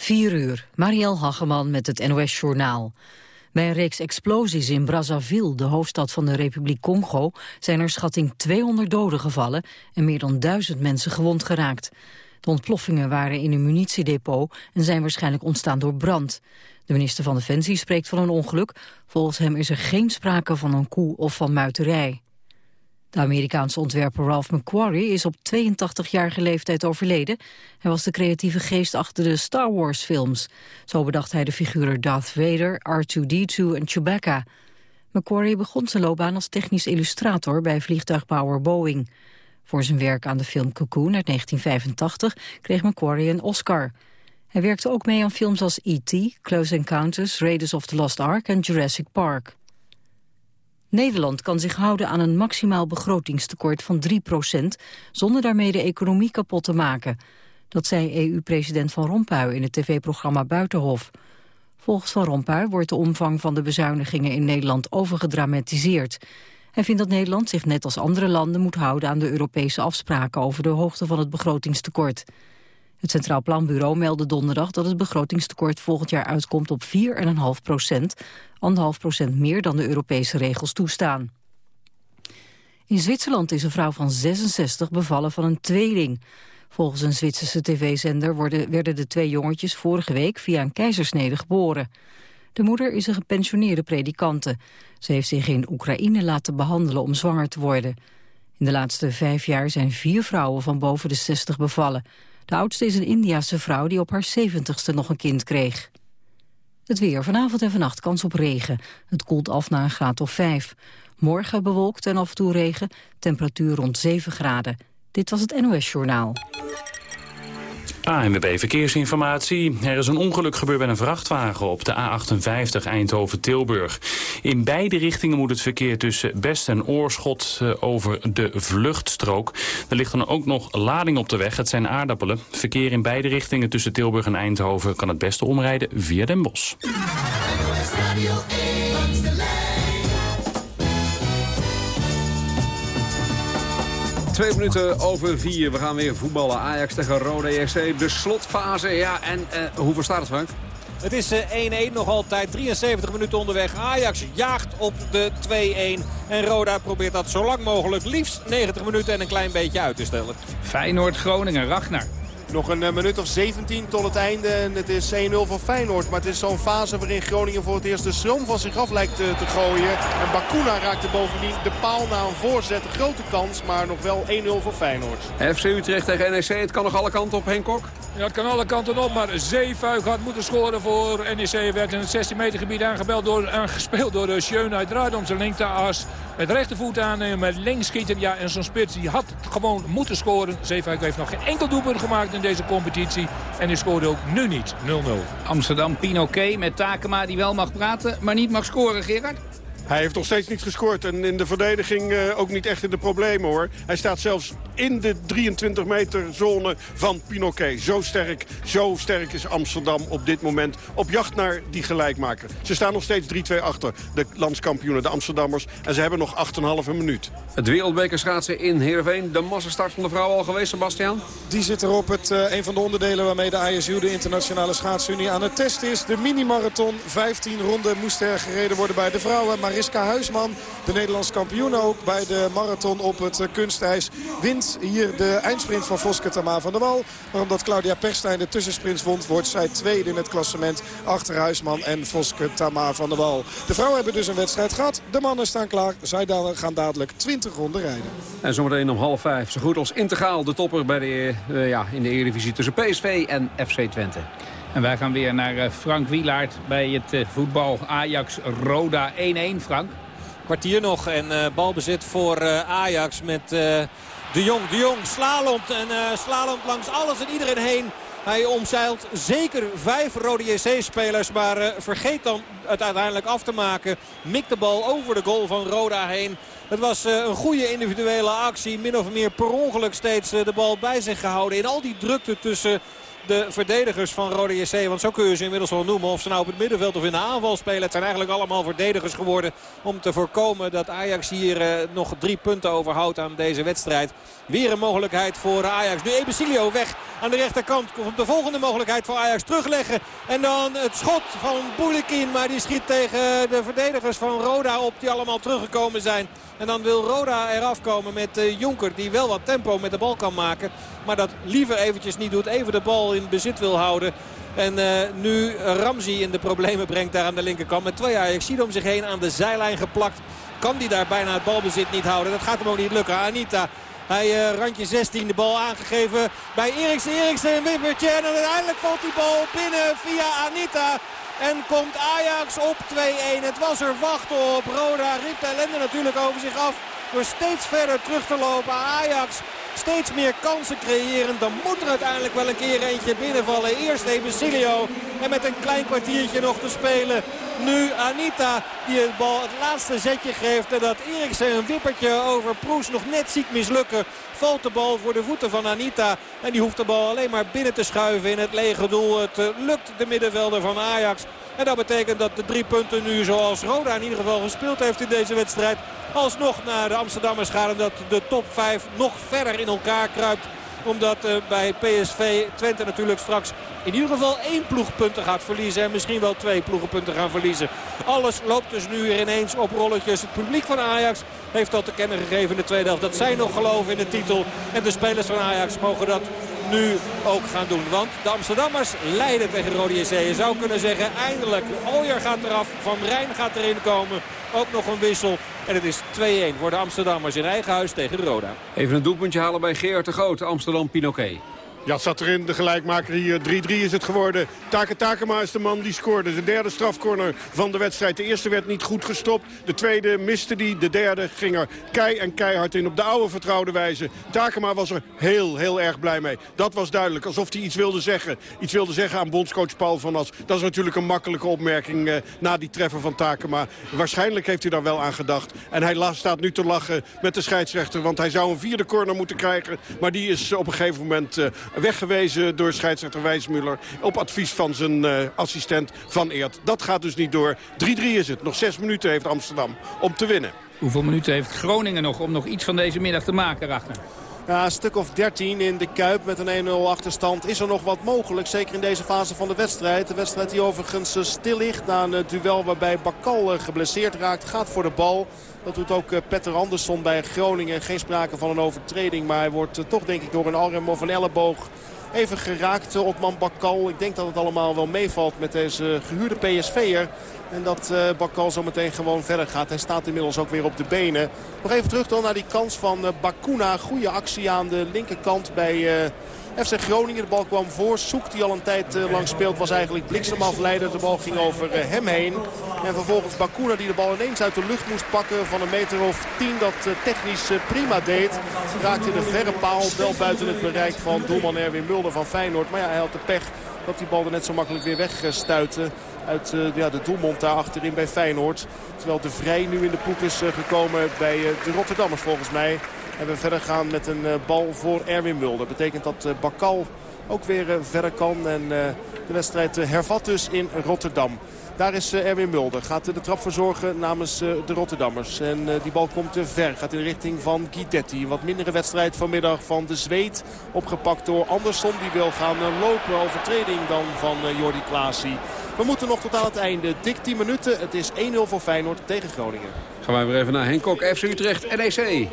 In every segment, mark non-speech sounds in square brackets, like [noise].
4 uur, Marielle Hageman met het NOS Journaal. Bij een reeks explosies in Brazzaville, de hoofdstad van de Republiek Congo... zijn er schatting 200 doden gevallen en meer dan 1000 mensen gewond geraakt. De ontploffingen waren in een munitiedepot en zijn waarschijnlijk ontstaan door brand. De minister van Defensie spreekt van een ongeluk. Volgens hem is er geen sprake van een koe of van muiterij. De Amerikaanse ontwerper Ralph McQuarrie is op 82-jarige leeftijd overleden. Hij was de creatieve geest achter de Star Wars films. Zo bedacht hij de figuren Darth Vader, R2-D2 en Chewbacca. McQuarrie begon zijn loopbaan als technisch illustrator bij vliegtuigbouwer Boeing. Voor zijn werk aan de film Cocoon uit 1985 kreeg McQuarrie een Oscar. Hij werkte ook mee aan films als E.T., Close Encounters, Raiders of the Lost Ark en Jurassic Park. Nederland kan zich houden aan een maximaal begrotingstekort van 3% zonder daarmee de economie kapot te maken. Dat zei EU-president Van Rompuy in het tv-programma Buitenhof. Volgens Van Rompuy wordt de omvang van de bezuinigingen in Nederland overgedramatiseerd. Hij vindt dat Nederland zich net als andere landen moet houden aan de Europese afspraken over de hoogte van het begrotingstekort. Het Centraal Planbureau meldde donderdag dat het begrotingstekort volgend jaar uitkomt op 4,5 procent, 1,5 procent meer dan de Europese regels toestaan. In Zwitserland is een vrouw van 66 bevallen van een tweeling. Volgens een Zwitserse tv-zender werden de twee jongetjes vorige week via een keizersnede geboren. De moeder is een gepensioneerde predikante. Ze heeft zich in Oekraïne laten behandelen om zwanger te worden. In de laatste vijf jaar zijn vier vrouwen van boven de 60 bevallen. De oudste is een Indiase vrouw die op haar 70ste nog een kind kreeg. Het weer. Vanavond en vannacht kans op regen. Het koelt af naar een graad of 5. Morgen bewolkt en af en toe regen. Temperatuur rond 7 graden. Dit was het NOS Journaal. ANWB Verkeersinformatie. Er is een ongeluk gebeurd bij een vrachtwagen op de A58 Eindhoven-Tilburg. In beide richtingen moet het verkeer tussen Best en Oorschot eh, over de vluchtstrook. Er ligt dan ook nog lading op de weg. Het zijn aardappelen. Verkeer in beide richtingen tussen Tilburg en Eindhoven kan het beste omrijden via Den Bosch. Twee minuten over vier. We gaan weer voetballen. Ajax tegen Rode JC. De slotfase. Ja, en uh, hoe verstaat het, Frank? Het is 1-1 eh, nog altijd. 73 minuten onderweg. Ajax jaagt op de 2-1. En Roda probeert dat zo lang mogelijk, liefst 90 minuten en een klein beetje uit te stellen. Feyenoord-Groningen, Ragnar. Nog een eh, minuut of 17 tot het einde. En het is 1-0 voor Feyenoord. Maar het is zo'n fase waarin Groningen voor het eerst de stroom van zich af lijkt te, te gooien. En Bakuna raakte bovendien de paal na een voorzet. Een grote kans, maar nog wel 1-0 voor Feyenoord. FC Utrecht tegen NEC. Het kan nog alle kanten op, Henk Kok. Ja, het kan alle kanten op, maar Zeefuik had moeten scoren voor NEC. Werd in het 16 meter gebied aangebeld door, aangespeeld door de Schöne. Hij draait om zijn linkeras. Met rechtervoet aan, met links schieten. Ja, en zo'n spits die had gewoon moeten scoren. Zeefuik heeft nog geen enkel doelpunt gemaakt deze competitie. En hij scoorde ook nu niet. 0-0. Amsterdam Pinoquet met Takema die wel mag praten, maar niet mag scoren, Gerard. Hij heeft nog steeds niet gescoord en in de verdediging uh, ook niet echt in de problemen hoor. Hij staat zelfs in de 23 meter zone van Pinoquet. Zo sterk, zo sterk is Amsterdam op dit moment op jacht naar die gelijkmaker. Ze staan nog steeds 3-2 achter, de landskampioenen, de Amsterdammers. En ze hebben nog 8,5 minuut. Het wereldbekerschaatsen in Heerenveen. De massastart van de vrouwen al geweest, Sebastian? Die zit erop. Het, uh, een van de onderdelen waarmee de ISU, de Internationale Schaatsunie, aan het testen is. De mini-marathon. 15 ronden moest er gereden worden bij de vrouwen. Maar Mariska Huisman, de Nederlands kampioen ook bij de marathon op het kunstijs. Wint hier de eindsprint van Voske Tama van der Wal. Maar omdat Claudia Perstijn de tussensprint won, wordt zij tweede in het klassement. Achter Huisman en Voske Tama van der Wal. De vrouwen hebben dus een wedstrijd gehad. De mannen staan klaar. Zij gaan dadelijk 20 ronden rijden. En zometeen om half vijf, zo goed als integraal de topper bij de, uh, ja, in de Eredivisie tussen PSV en FC Twente. En wij gaan weer naar eh, Frank Wielaert bij het eh, voetbal Ajax-Roda 1-1. Frank? Kwartier nog en uh, balbezit voor Ajax met De Jong. De Jong slalomt en uh, slalomt langs alles en iedereen heen. Hij omzeilt zeker vijf rode JC-spelers. Maar uh, vergeet dan het uiteindelijk af te maken. Mikt de bal over de goal van Roda heen. Het was uh, een goede individuele actie. Min of meer per ongeluk steeds uh, de bal bij zich gehouden. In al die drukte tussen de verdedigers van Rode JC. Want zo kun je ze inmiddels wel noemen. Of ze nou op het middenveld of in de aanval spelen. Het zijn eigenlijk allemaal verdedigers geworden. Om te voorkomen dat Ajax hier uh, nog drie punten overhoudt aan deze wedstrijd. Weer een mogelijkheid voor Ajax. Nu Ebesilio weg aan de rechterkant. Komt de volgende mogelijkheid voor Ajax terugleggen. En dan het schot van Boulikin. Maar die schiet tegen de verdedigers van Roda op. Die allemaal teruggekomen zijn. En dan wil Roda eraf komen met uh, Jonker. Die wel wat tempo met de bal kan maken. Maar dat liever eventjes niet doet. Even de bal in bezit wil houden. En uh, nu Ramzi in de problemen brengt daar aan de linkerkant. Met twee Ajax om zich heen aan de zijlijn geplakt. Kan die daar bijna het balbezit niet houden. Dat gaat hem ook niet lukken. Anita hij uh, randje 16 de bal aangegeven bij Eriksen. Eriksen een wippertje en uiteindelijk valt die bal binnen via Anita. En komt Ajax op 2-1. Het was er wachten op. Roda riep de ellende natuurlijk over zich af. Door steeds verder terug te lopen. Ajax steeds meer kansen creëren. Dan moet er uiteindelijk wel een keer eentje binnenvallen. Eerst Ebesilio. En met een klein kwartiertje nog te spelen. Nu Anita die het bal het laatste zetje geeft. En dat Eriksen een wippertje over Proes nog net ziet mislukken. Valt de bal voor de voeten van Anita. En die hoeft de bal alleen maar binnen te schuiven in het lege doel. Het eh, lukt de middenvelder van Ajax. En dat betekent dat de drie punten nu zoals Roda in ieder geval gespeeld heeft in deze wedstrijd. Alsnog naar de Amsterdammers gaan en dat de top 5 nog verder in elkaar kruipt omdat uh, bij PSV Twente natuurlijk straks in ieder geval één ploegpunten gaat verliezen. En misschien wel twee ploegenpunten gaan verliezen. Alles loopt dus nu weer ineens op rolletjes. Het publiek van Ajax heeft dat te kennen gegeven in de tweede helft. Dat zij nog geloven in de titel. En de spelers van Ajax mogen dat nu ook gaan doen. Want de Amsterdammers leiden tegen Rode JC. Je zou kunnen zeggen eindelijk. Ooyer gaat eraf. Van Rijn gaat erin komen. Ook nog een wissel. En het is 2-1 voor de Amsterdammers in eigen huis tegen Roda. Even een doelpuntje halen bij Geert de Groot. Amsterdam Pinoquet. Ja, zat erin. De gelijkmaker hier. 3-3 is het geworden. Take Takema is de man die scoorde. De derde strafcorner van de wedstrijd. De eerste werd niet goed gestopt. De tweede miste die. De derde ging er kei en keihard in. Op de oude vertrouwde wijze. Takema was er heel, heel erg blij mee. Dat was duidelijk. Alsof hij iets wilde zeggen. Iets wilde zeggen aan bondscoach Paul van As. Dat is natuurlijk een makkelijke opmerking eh, na die treffer van Takema. Waarschijnlijk heeft hij daar wel aan gedacht. En hij staat nu te lachen met de scheidsrechter. Want hij zou een vierde corner moeten krijgen. Maar die is op een gegeven moment... Uh, weggewezen door scheidsrechter Wijsmuller... op advies van zijn uh, assistent Van Eert. Dat gaat dus niet door. 3-3 is het. Nog zes minuten heeft Amsterdam om te winnen. Hoeveel minuten heeft Groningen nog om nog iets van deze middag te maken, Rachter? Ja, een stuk of 13 in de Kuip met een 1-0 achterstand. Is er nog wat mogelijk, zeker in deze fase van de wedstrijd. De wedstrijd die overigens eh, stil ligt na een eh, duel waarbij Bakal geblesseerd raakt. Gaat voor de bal. Dat doet ook Petter Andersson bij Groningen. Geen sprake van een overtreding, maar hij wordt toch denk ik door een arm of een elleboog even geraakt op man Bakal. Ik denk dat het allemaal wel meevalt met deze gehuurde PSV'er. En dat uh, Bakal zo meteen gewoon verder gaat. Hij staat inmiddels ook weer op de benen. Nog even terug dan naar die kans van uh, Bakuna. Goede actie aan de linkerkant bij... FC Groningen. De bal kwam voor. Soek die al een tijd uh, lang speelt was eigenlijk bliksemafleider. De bal ging over uh, hem heen. En vervolgens Bakuna die de bal ineens uit de lucht moest pakken van een meter of tien. Dat uh, technisch prima deed. Raakte de verre paal wel buiten het bereik van doelman Erwin Mulder van Feyenoord. Maar ja, hij had de pech dat die bal er net zo makkelijk weer wegstuitte uit ja, de doelmond daar achterin bij Feyenoord. Terwijl de Vrij nu in de ploeg is gekomen bij de Rotterdammers volgens mij. En we verder gaan met een bal voor Erwin Mulder. Betekent dat Bakal ook weer verder kan. En de wedstrijd hervat dus in Rotterdam. Daar is Erwin Mulder. Gaat de trap verzorgen namens de Rotterdammers. En die bal komt ver. Gaat in de richting van Guidetti. Een wat mindere wedstrijd vanmiddag van de Zweet. Opgepakt door Andersson. Die wil gaan lopen. Overtreding dan van Jordi Klaasie. We moeten nog tot aan het einde. Dik 10 minuten. Het is 1-0 voor Feyenoord tegen Groningen. Gaan wij weer even naar Henk Kok, FC Utrecht, NEC.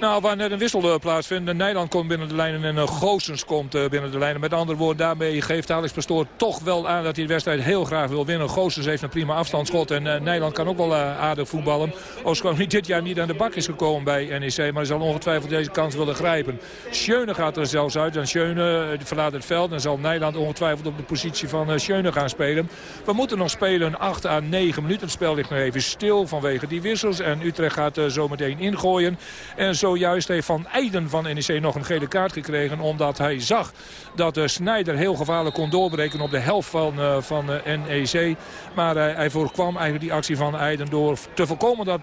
Nou, waar net een wissel plaatsvindt. Nederland komt binnen de lijnen en uh, Goossens komt uh, binnen de lijnen. Met andere woorden, daarmee geeft Alex Pastoor toch wel aan dat hij de wedstrijd heel graag wil winnen. Goossens heeft een prima afstandsschot en Nederland kan ook wel aardig voetballen. Oost niet dit jaar niet aan de bak is gekomen bij NEC, maar hij zal ongetwijfeld deze kans willen grijpen. Schöne gaat er zelfs uit en Schöne verlaat het veld en zal Nederland ongetwijfeld op de positie van Schöne gaan spelen. We moeten nog spelen 8 à 9 minuten. Het spel ligt nog even stil vanwege die wissels en Utrecht gaat zo meteen ingooien. En zo zojuist heeft Van Eijden van NEC nog een gele kaart gekregen. Omdat hij zag dat uh, Snijder heel gevaarlijk kon doorbreken op de helft van, uh, van NEC. Maar hij voorkwam eigenlijk die actie van Eijden door te voorkomen dat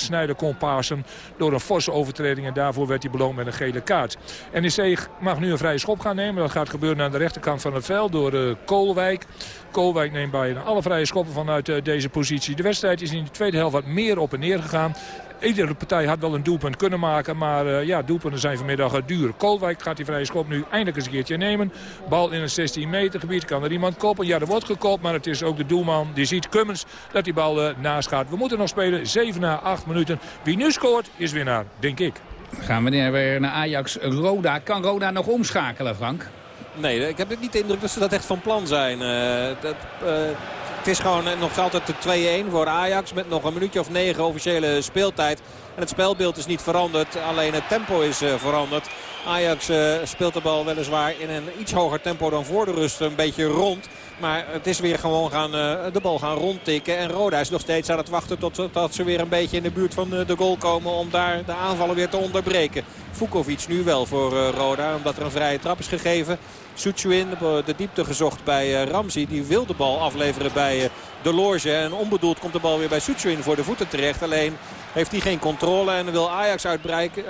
Snijder kon pasen. Door een forse overtreding en daarvoor werd hij beloond met een gele kaart. NEC mag nu een vrije schop gaan nemen. Dat gaat gebeuren aan de rechterkant van het veld door Koolwijk. Koolwijk neemt bijna alle vrije schoppen vanuit deze positie. De wedstrijd is in de tweede helft wat meer op en neer gegaan. Iedere partij had wel een doelpunt kunnen maken. Maar uh, ja, doelpunten zijn vanmiddag uh, duur. Koolwijk gaat die vrije schop nu eindelijk eens een keertje nemen. Bal in het 16 meter gebied. Kan er iemand kopen? Ja, er wordt gekoopt. Maar het is ook de doelman die ziet Cummins dat die bal uh, naast gaat. We moeten nog spelen. 7 na 8 minuten. Wie nu scoort is winnaar, denk ik. Gaan we weer naar Ajax-Roda. Kan Roda nog omschakelen, Frank? Nee, ik heb niet de indruk dat ze dat echt van plan zijn. dat, het is gewoon nog altijd de 2-1 voor Ajax met nog een minuutje of negen officiële speeltijd. En het spelbeeld is niet veranderd, alleen het tempo is uh, veranderd. Ajax speelt de bal weliswaar in een iets hoger tempo dan voor de rust een beetje rond. Maar het is weer gewoon gaan, de bal gaan rondtikken. En Roda is nog steeds aan het wachten tot ze weer een beetje in de buurt van de goal komen. Om daar de aanvallen weer te onderbreken. Vukovic nu wel voor Roda, omdat er een vrije trap is gegeven. Suchuin de diepte gezocht bij Ramzi. Die wil de bal afleveren bij de Loge. En onbedoeld komt de bal weer bij Suchuin voor de voeten terecht. Alleen heeft hij geen controle en wil Ajax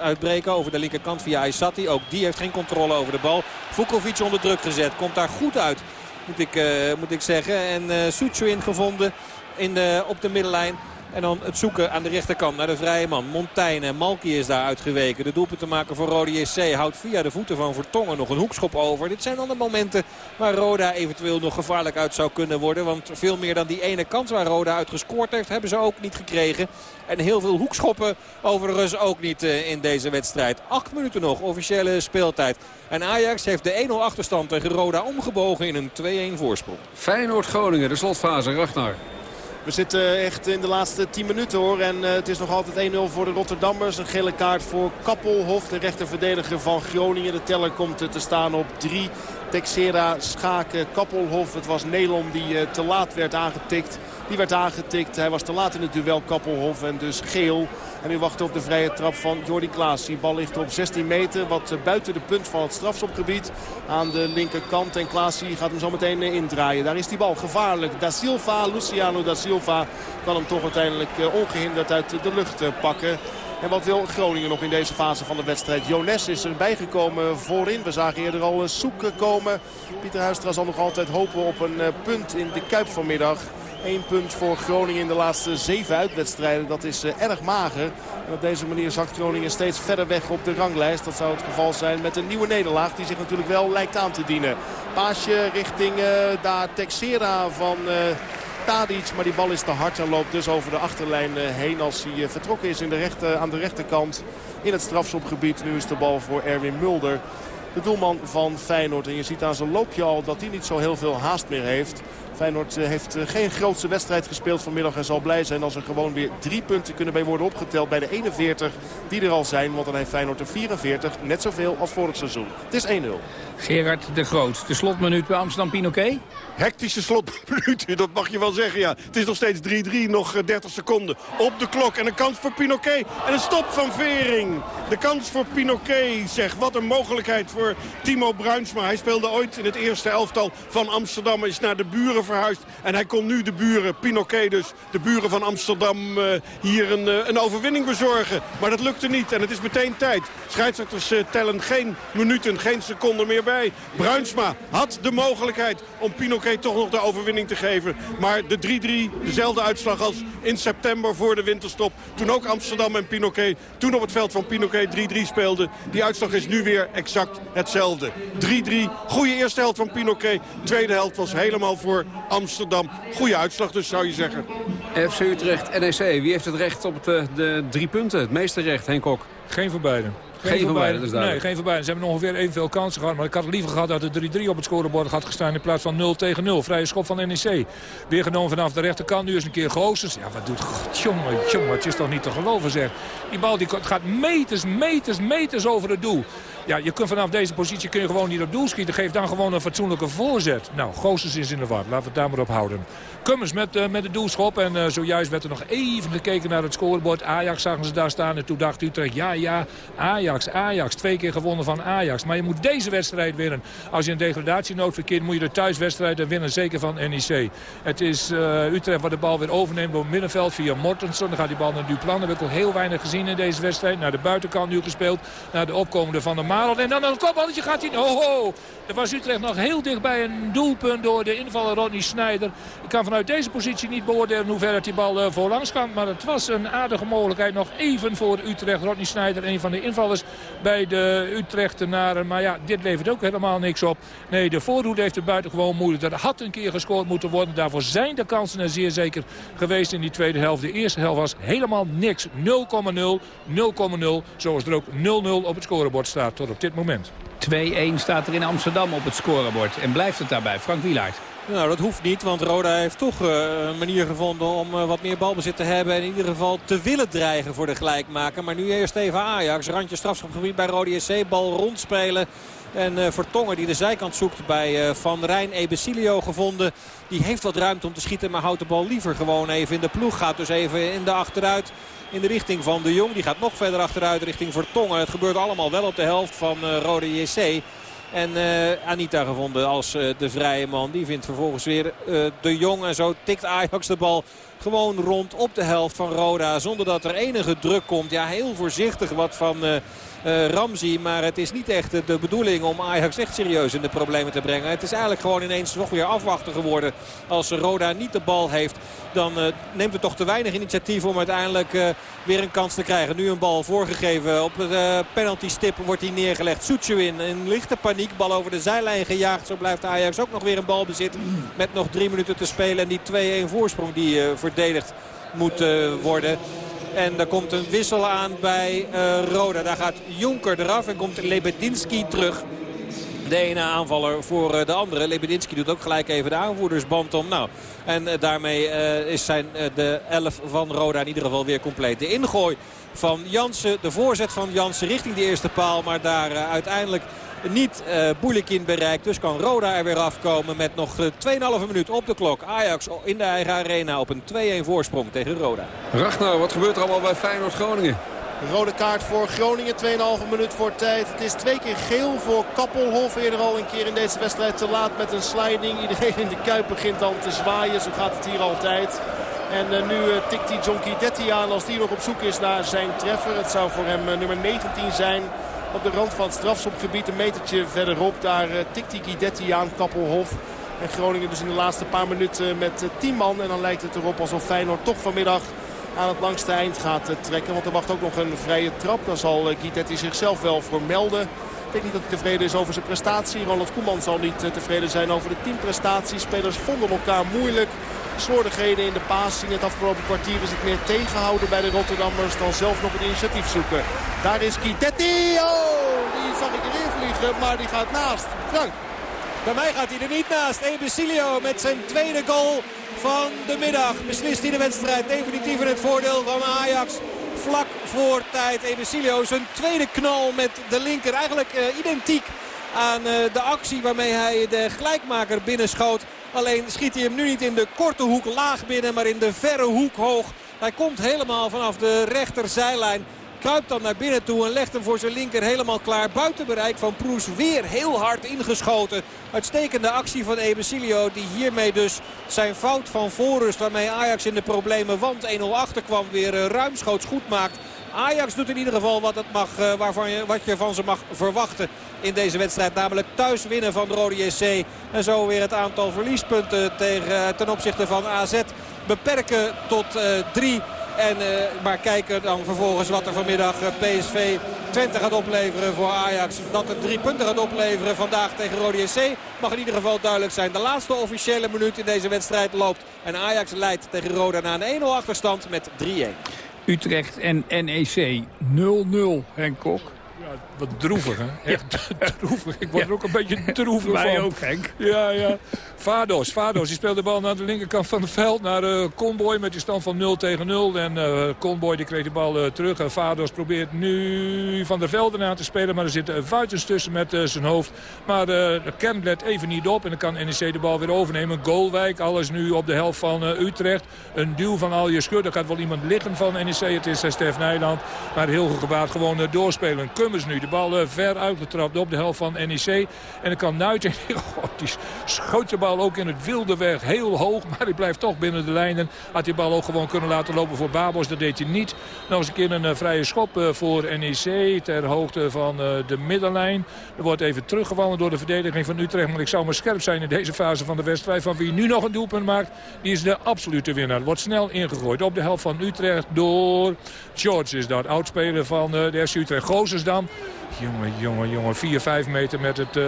uitbreken, over de linkerkant via Aysati. Ook die heeft geen controle over de bal. Vukovic onder druk gezet. Komt daar goed uit, moet ik, moet ik zeggen. En uh, Suchuin gevonden in de, op de middenlijn. En dan het zoeken aan de rechterkant naar de vrije man. Montaigne, Malki is daar uitgeweken. De doelpunt te maken voor Rode JC houdt via de voeten van Vertongen nog een hoekschop over. Dit zijn dan de momenten waar Roda eventueel nog gevaarlijk uit zou kunnen worden. Want veel meer dan die ene kans waar Roda uit gescoord heeft hebben ze ook niet gekregen. En heel veel hoekschoppen overigens ook niet eh, in deze wedstrijd. Acht minuten nog, officiële speeltijd. En Ajax heeft de 1-0 achterstand tegen Roda omgebogen in een 2-1 voorsprong. Feyenoord-Groningen, de slotfase, Ragnar. We zitten echt in de laatste 10 minuten hoor. En uh, het is nog altijd 1-0 voor de Rotterdammers. Een gele kaart voor Kappelhof, de rechterverdediger van Groningen. De teller komt te staan op 3. Texera, Schaken, Kappelhof. Het was Nelom die uh, te laat werd aangetikt. Die werd aangetikt. Hij was te laat in het duel Kappelhof en dus geel. En nu wachten op de vrije trap van Jordi Klaas. Die bal ligt op 16 meter, wat eh, buiten de punt van het strafschopgebied. Aan de linkerkant. En Klaas gaat hem zo meteen eh, indraaien. Daar is die bal gevaarlijk. Da Silva, Luciano Da Silva kan hem toch uiteindelijk eh, ongehinderd uit de lucht pakken. En wat wil Groningen nog in deze fase van de wedstrijd? Jones is erbij gekomen voorin. We zagen eerder al een zoek komen. Pieter Huistra zal nog altijd hopen op een punt in de Kuip vanmiddag. Eén punt voor Groningen in de laatste zeven uitwedstrijden. Dat is uh, erg mager. En op deze manier zakt Groningen steeds verder weg op de ranglijst. Dat zou het geval zijn met een nieuwe nederlaag. Die zich natuurlijk wel lijkt aan te dienen. Paasje richting uh, daar Texera van... Uh, Tadic, maar die bal is te hard en loopt dus over de achterlijn heen als hij vertrokken is in de rechter, aan de rechterkant in het strafschopgebied. Nu is de bal voor Erwin Mulder, de doelman van Feyenoord. En je ziet aan zijn loopje al dat hij niet zo heel veel haast meer heeft. Feyenoord eh, heeft eh, geen grootste wedstrijd gespeeld vanmiddag. En zal blij zijn als er gewoon weer drie punten kunnen bij worden opgeteld. Bij de 41 die er al zijn. Want dan heeft Feyenoord er 44. Net zoveel als vorig seizoen. Het is 1-0. Gerard de Groot. De slotminuut bij Amsterdam Pinoquet. Hectische slotminuut, [laughs] dat mag je wel zeggen. Ja. Het is nog steeds 3-3, nog 30 eh, seconden op de klok. En een kans voor Pinoquet. En een stop van Vering. De kans voor Pinoquet, zeg. Wat een mogelijkheid voor Timo Bruinsma. Hij speelde ooit in het eerste elftal van Amsterdam. Is naar de buren En hij kon nu de buren, Pinoquet dus, de buren van Amsterdam... Uh, hier een, uh, een overwinning bezorgen. Maar dat lukte niet. En het is meteen tijd. Scheidsrechters uh, tellen geen minuten, geen seconden meer bij. Bruinsma had de mogelijkheid om Pinoquet toch nog de overwinning te geven. Maar de 3-3, dezelfde uitslag als in september voor de winterstop. Toen ook Amsterdam en Pinoquet, toen op het veld van Pinoquet 3-3 speelden. Die uitslag is nu weer exact hetzelfde. 3-3, goede eerste helft van Pinoquet. Tweede helft was helemaal voor Amsterdam. Goede uitslag dus, zou je zeggen. FC Utrecht, NEC. Wie heeft het recht op de, de drie punten? Het meeste recht, Henk Kok. Geen van beiden. Geen, geen van beiden, dus Nee, geen van beiden. Ze hebben ongeveer evenveel kansen gehad. Maar ik had het liever gehad dat het 3-3 op het scorebord had gestaan... in plaats van 0 tegen 0. Vrije schop van NEC. Weer genomen vanaf de rechterkant. Nu is een keer Goossens. Ja, wat doet... God, jongen, jongen, het is toch niet te geloven, zeg. Die bal die gaat meters, meters, meters over het doel. Ja, je kunt vanaf deze positie kun je gewoon niet op doel schieten. Geef dan gewoon een fatsoenlijke voorzet. Nou, Goossens is in de war. Laten we het daar maar op houden. Kummers met, uh, met de doelschop. En uh, zojuist werd er nog even gekeken naar het scorebord. Ajax zagen ze daar staan. En toen dacht Utrecht, ja, ja, Ajax, Ajax. Twee keer gewonnen van Ajax. Maar je moet deze wedstrijd winnen. Als je een degradatienood verkeert, moet je de thuiswedstrijd winnen. Zeker van NEC. Het is uh, Utrecht wat de bal weer overneemt door middenveld via Mortensen. Dan gaat die bal naar Duplan. Dat heb ik al heel weinig gezien in deze wedstrijd. Naar de buitenkant nu gespeeld. Naar de opkomende van de Marel. En dan een kopballetje gaat hij... Oh, oh. Er was Utrecht nog heel dichtbij een doelpunt door de invaller Rodney Snijder. Ik kan vanuit deze positie niet beoordelen hoe ver die bal uh, voorlangs kan. Maar het was een aardige mogelijkheid nog even voor Utrecht. Rodney Snijder, een van de invallers bij de Utrechtenaren. Maar ja, dit levert ook helemaal niks op. Nee, de voorhoede heeft het buitengewoon moeilijk. Er had een keer gescoord moeten worden. Daarvoor zijn de kansen er zeer zeker geweest in die tweede helft. De eerste helft was helemaal niks. 0,0, 0,0. Zoals er ook 0-0 op het scorebord staat tot op dit moment. 2-1 staat er in Amsterdam op het scorebord. En blijft het daarbij. Frank Wielaert. Nou, dat hoeft niet, want Roda heeft toch uh, een manier gevonden om uh, wat meer balbezit te hebben. En in ieder geval te willen dreigen voor de gelijkmaker. Maar nu eerst even Ajax. Randje strafschopgebied bij Rode SC. Bal rondspelen. En uh, Vertongen die de zijkant zoekt bij Van Rijn Ebesilio gevonden. Die heeft wat ruimte om te schieten, maar houdt de bal liever gewoon even in de ploeg. Gaat dus even in de achteruit in de richting van de Jong. Die gaat nog verder achteruit richting Vertongen. Het gebeurt allemaal wel op de helft van Rode JC. En uh, Anita gevonden als uh, de vrije man. Die vindt vervolgens weer uh, de Jong. En zo tikt Ajax de bal gewoon rond op de helft van Roda. Zonder dat er enige druk komt. Ja, heel voorzichtig wat van uh, Ramsey. Maar het is niet echt de bedoeling om Ajax echt serieus in de problemen te brengen. Het is eigenlijk gewoon ineens nog weer afwachten geworden. Als Roda niet de bal heeft, dan uh, neemt het toch te weinig initiatief om uiteindelijk uh, weer een kans te krijgen. Nu een bal voorgegeven. Op de penalty stip wordt hij neergelegd. Soetjewin in lichte paniek. Bal over de zijlijn gejaagd. Zo blijft Ajax ook nog weer een bal bezitten. Met nog drie minuten te spelen. En die 2-1 voorsprong die verdedigd moet worden. En er komt een wissel aan bij uh, Roda. Daar gaat Jonker eraf en komt Lebedinski terug. De ene aanvaller voor eh, de andere. Lebedinski doet ook gelijk even de aanvoerdersband om. Nou, en eh, daarmee is zijn, de 11 van Roda in ieder geval weer compleet. De ingooi van Jansen, de voorzet van Jansen richting de eerste paal. Maar daar uiteindelijk niet uh, Boelekin bereikt. Dus kan Roda er weer afkomen met nog 2,5 minuut op de klok. Ajax in de eigen arena op een 2-1 voorsprong tegen Roda. Ragnar, wat gebeurt er allemaal bij Feyenoord Groningen? Rode kaart voor Groningen, 2,5 minuut voor tijd. Het is twee keer geel voor Kappelhof. Eerder al een keer in deze wedstrijd te laat met een sliding. Iedereen in de kuip begint dan te zwaaien. Zo gaat het hier altijd. En uh, nu uh, tikt die John aan als die nog op zoek is naar zijn treffer. Het zou voor hem uh, nummer 19 zijn op de rand van het strafschopgebied. Een metertje verderop. Daar tikt die Guidetti aan, Kappelhof. En Groningen dus in de laatste paar minuten met 10 man. En dan lijkt het erop alsof Feyenoord toch vanmiddag aan het langste eind gaat trekken. Want er wacht ook nog een vrije trap. Daar zal Guidetti zichzelf wel voor melden. Ik denk niet dat hij tevreden is over zijn prestatie. Ronald Koeman zal niet tevreden zijn over de teamprestatie. Spelers vonden elkaar moeilijk. Slordigheden in de paas. In het afgelopen kwartier is het meer tegenhouden bij de Rotterdammers dan zelf nog een initiatief zoeken. Daar is Kitetti. Oh, die zag ik erin vliegen, maar die gaat naast. Frank. Bij mij gaat hij er niet naast. Ebesilio met zijn tweede goal van de middag. Beslist hij de wedstrijd definitief in het voordeel van Ajax. Vlak voor tijd. Ebesilio zijn tweede knal met de linker. Eigenlijk uh, identiek aan uh, de actie waarmee hij de gelijkmaker binnenschoot. Alleen schiet hij hem nu niet in de korte hoek laag binnen, maar in de verre hoek hoog. Hij komt helemaal vanaf de rechterzijlijn. Kruipt dan naar binnen toe en legt hem voor zijn linker helemaal klaar. Buiten bereik van Proes weer heel hard ingeschoten. Uitstekende actie van Ebesilio die hiermee dus zijn fout van voorrust... waarmee Ajax in de problemen want 1-0 achterkwam weer eh, ruimschoots goed maakt. Ajax doet in ieder geval wat, het mag, eh, waarvan je, wat je van ze mag verwachten in deze wedstrijd. Namelijk thuis winnen van de Rode JC. En zo weer het aantal verliespunten tegen, eh, ten opzichte van AZ beperken tot drie. En uh, maar kijken dan vervolgens wat er vanmiddag PSV Twente gaat opleveren voor Ajax. Dat er drie punten gaat opleveren vandaag tegen Rode SC mag in ieder geval duidelijk zijn. De laatste officiële minuut in deze wedstrijd loopt. En Ajax leidt tegen Roda na een 1-0 achterstand met 3-1. Utrecht en NEC 0-0, Henk Kok. Ja, wat droevig, hè? Echt [laughs] droevig. Ik word er ook een beetje droevig Wij van. ook, Henk. Ja, ja. Vados, Vados, die speelt de bal naar de linkerkant van het veld. Naar uh, Conboy met die stand van 0 tegen 0. En uh, Conboy die kreeg de bal uh, terug. En Vados probeert nu van der Velden aan te spelen. Maar er zitten Vuitens tussen met zijn hoofd. Maar de kern let even niet op. En dan kan NEC de bal weer overnemen. Goalwijk, alles nu op de helft van Utrecht. Een duw van Alje Schut. Er gaat wel iemand liggen van NEC. Het is Stef Nijland. Maar heel gebaat gewoon doorspelen. Nu de bal ver uitgetrapt op de helft van NEC. En dan kan Nuiten... [laughs] Oh, die schoot de bal ook in het wilde weg heel hoog. Maar hij blijft toch binnen de lijnen. Had die bal ook gewoon kunnen laten lopen voor Babos. Dat deed hij niet. Nog eens een keer een uh, vrije schop uh, voor NEC. Ter hoogte van de middenlijn. Er wordt even teruggevallen door de verdediging van Utrecht. Maar ik zou maar scherp zijn in deze fase van de wedstrijd. Van wie nu nog een doelpunt maakt. Die is de absolute winnaar. Wordt snel ingegooid op de helft van Utrecht door... George is dat. Oudspeler van de FC Utrecht. Gozes dan. Jongen, jongen, jongen. 4, 5 meter met het uh,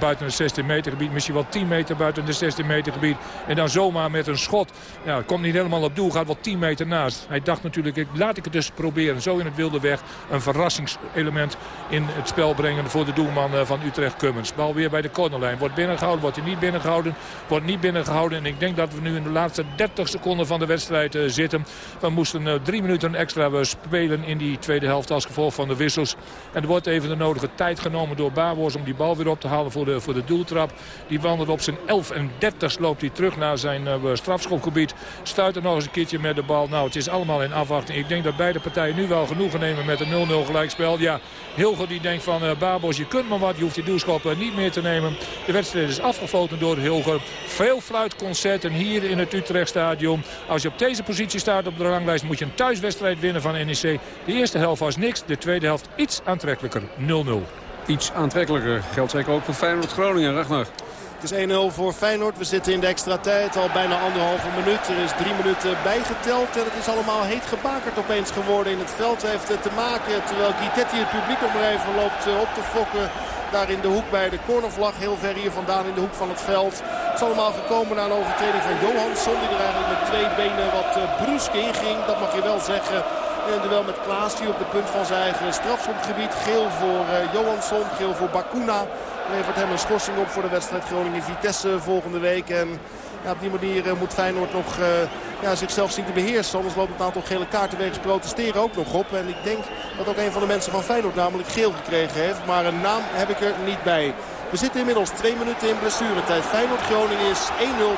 buiten het 16 meter gebied. Misschien wel 10 meter buiten het 16 meter gebied. En dan zomaar met een schot. Ja, komt niet helemaal op doel. Gaat wel 10 meter naast. Hij dacht natuurlijk, laat ik het dus proberen. Zo in het wilde weg. Een verrassingselement in het spel brengen voor de doelman uh, van Utrecht Cummins. Bal weer bij de cornerlijn. Wordt binnengehouden, wordt hij niet binnengehouden. Wordt niet binnengehouden. En ik denk dat we nu in de laatste 30 seconden van de wedstrijd uh, zitten. We moesten drie minuten extra spelen in die tweede helft als gevolg van de wissels. En er wordt even de nodige tijd genomen door Babos om die bal weer op te halen voor de, voor de doeltrap. Die wandelt op zijn 11 en 30 loopt hij terug naar zijn uh, strafschopgebied. Stuit er nog eens een keertje met de bal. Nou, het is allemaal in afwachting. Ik denk dat beide partijen nu wel genoegen nemen met een 0-0 gelijkspel. Ja, Hilger die denkt van uh, je kunt maar wat. Je hoeft die doelschop niet meer te nemen. De wedstrijd is afgefloten door Hilger. Veel fluitconcerten hier in het Utrechtstadion. Als je op deze positie staat op de ranglijst moet je een thuiswedstrijd winnen van NEC. De eerste helft was niks. De tweede helft iets aantrekkelijker. 0-0. Iets aantrekkelijker. Geldt zeker ook voor Feyenoord Groningen. Ragnar. Het is 1-0 voor Feyenoord. We zitten in de extra tijd al bijna anderhalve minuut. Er is drie minuten bijgeteld. En het is allemaal heet gebakerd opeens geworden in het veld. Het heeft te maken terwijl Guitetti het publiek om er even loopt op te fokken. Daar in de hoek bij de cornervlag. Heel ver hier vandaan in de hoek van het veld. Het is allemaal gekomen na een overtreding van Johansson. Die er eigenlijk met twee benen wat brusk in ging. Dat mag je wel zeggen. En een duel met Klaas die op de punt van zijn eigen strafschopgebied. Geel voor uh, Johansson, geel voor Bakuna. Levert hem een schorsing op voor de wedstrijd Groningen-Vitesse volgende week. En ja, op die manier uh, moet Feyenoord nog uh, ja, zichzelf zien te beheersen. Anders loopt het aantal gele kaarten wegens protesteren ook nog op. En ik denk dat ook een van de mensen van Feyenoord namelijk geel gekregen heeft. Maar een naam heb ik er niet bij. We zitten inmiddels twee minuten in blessuretijd. Feyenoord-Groningen is 1-0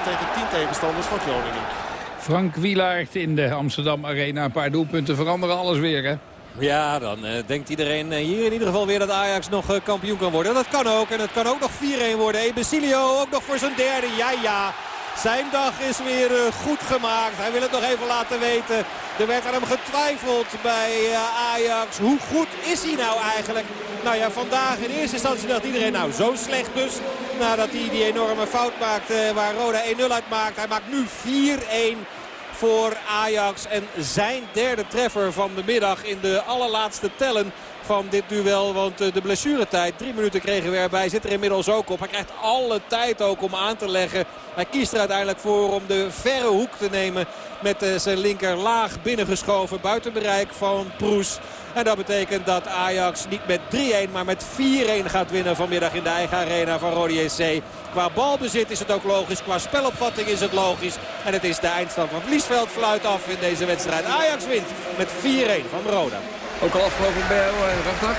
tegen 10 tegenstanders van Groningen. Frank Wielaert in de Amsterdam Arena. Een paar doelpunten veranderen alles weer, hè? Ja, dan uh, denkt iedereen uh, hier in ieder geval weer dat Ajax nog uh, kampioen kan worden. Dat kan ook. En het kan ook nog 4-1 worden. Ebesilio ook nog voor zijn derde. Ja, ja. Zijn dag is weer goed gemaakt. Hij wil het nog even laten weten. Er werd aan hem getwijfeld bij Ajax. Hoe goed is hij nou eigenlijk? Nou ja, vandaag in eerste instantie dacht iedereen nou zo slecht dus. Nadat hij die enorme fout maakte waar Roda 1-0 uit maakt. Hij maakt nu 4-1 voor Ajax. En zijn derde treffer van de middag in de allerlaatste tellen van dit duel. Want de blessuretijd, drie minuten kregen we erbij, zit er inmiddels ook op. Hij krijgt alle tijd ook om aan te leggen. Hij kiest er uiteindelijk voor om de verre hoek te nemen met zijn linker laag binnengeschoven. Buiten bereik van Proes. En dat betekent dat Ajax niet met 3-1, maar met 4-1 gaat winnen vanmiddag in de eigen arena van Rode JC. Qua balbezit is het ook logisch. Qua spelopvatting is het logisch. En het is de eindstand. Want Liesveld fluit af in deze wedstrijd. Ajax wint met 4-1 van Roda. Ook al afgelopen bij jou, Ragnar?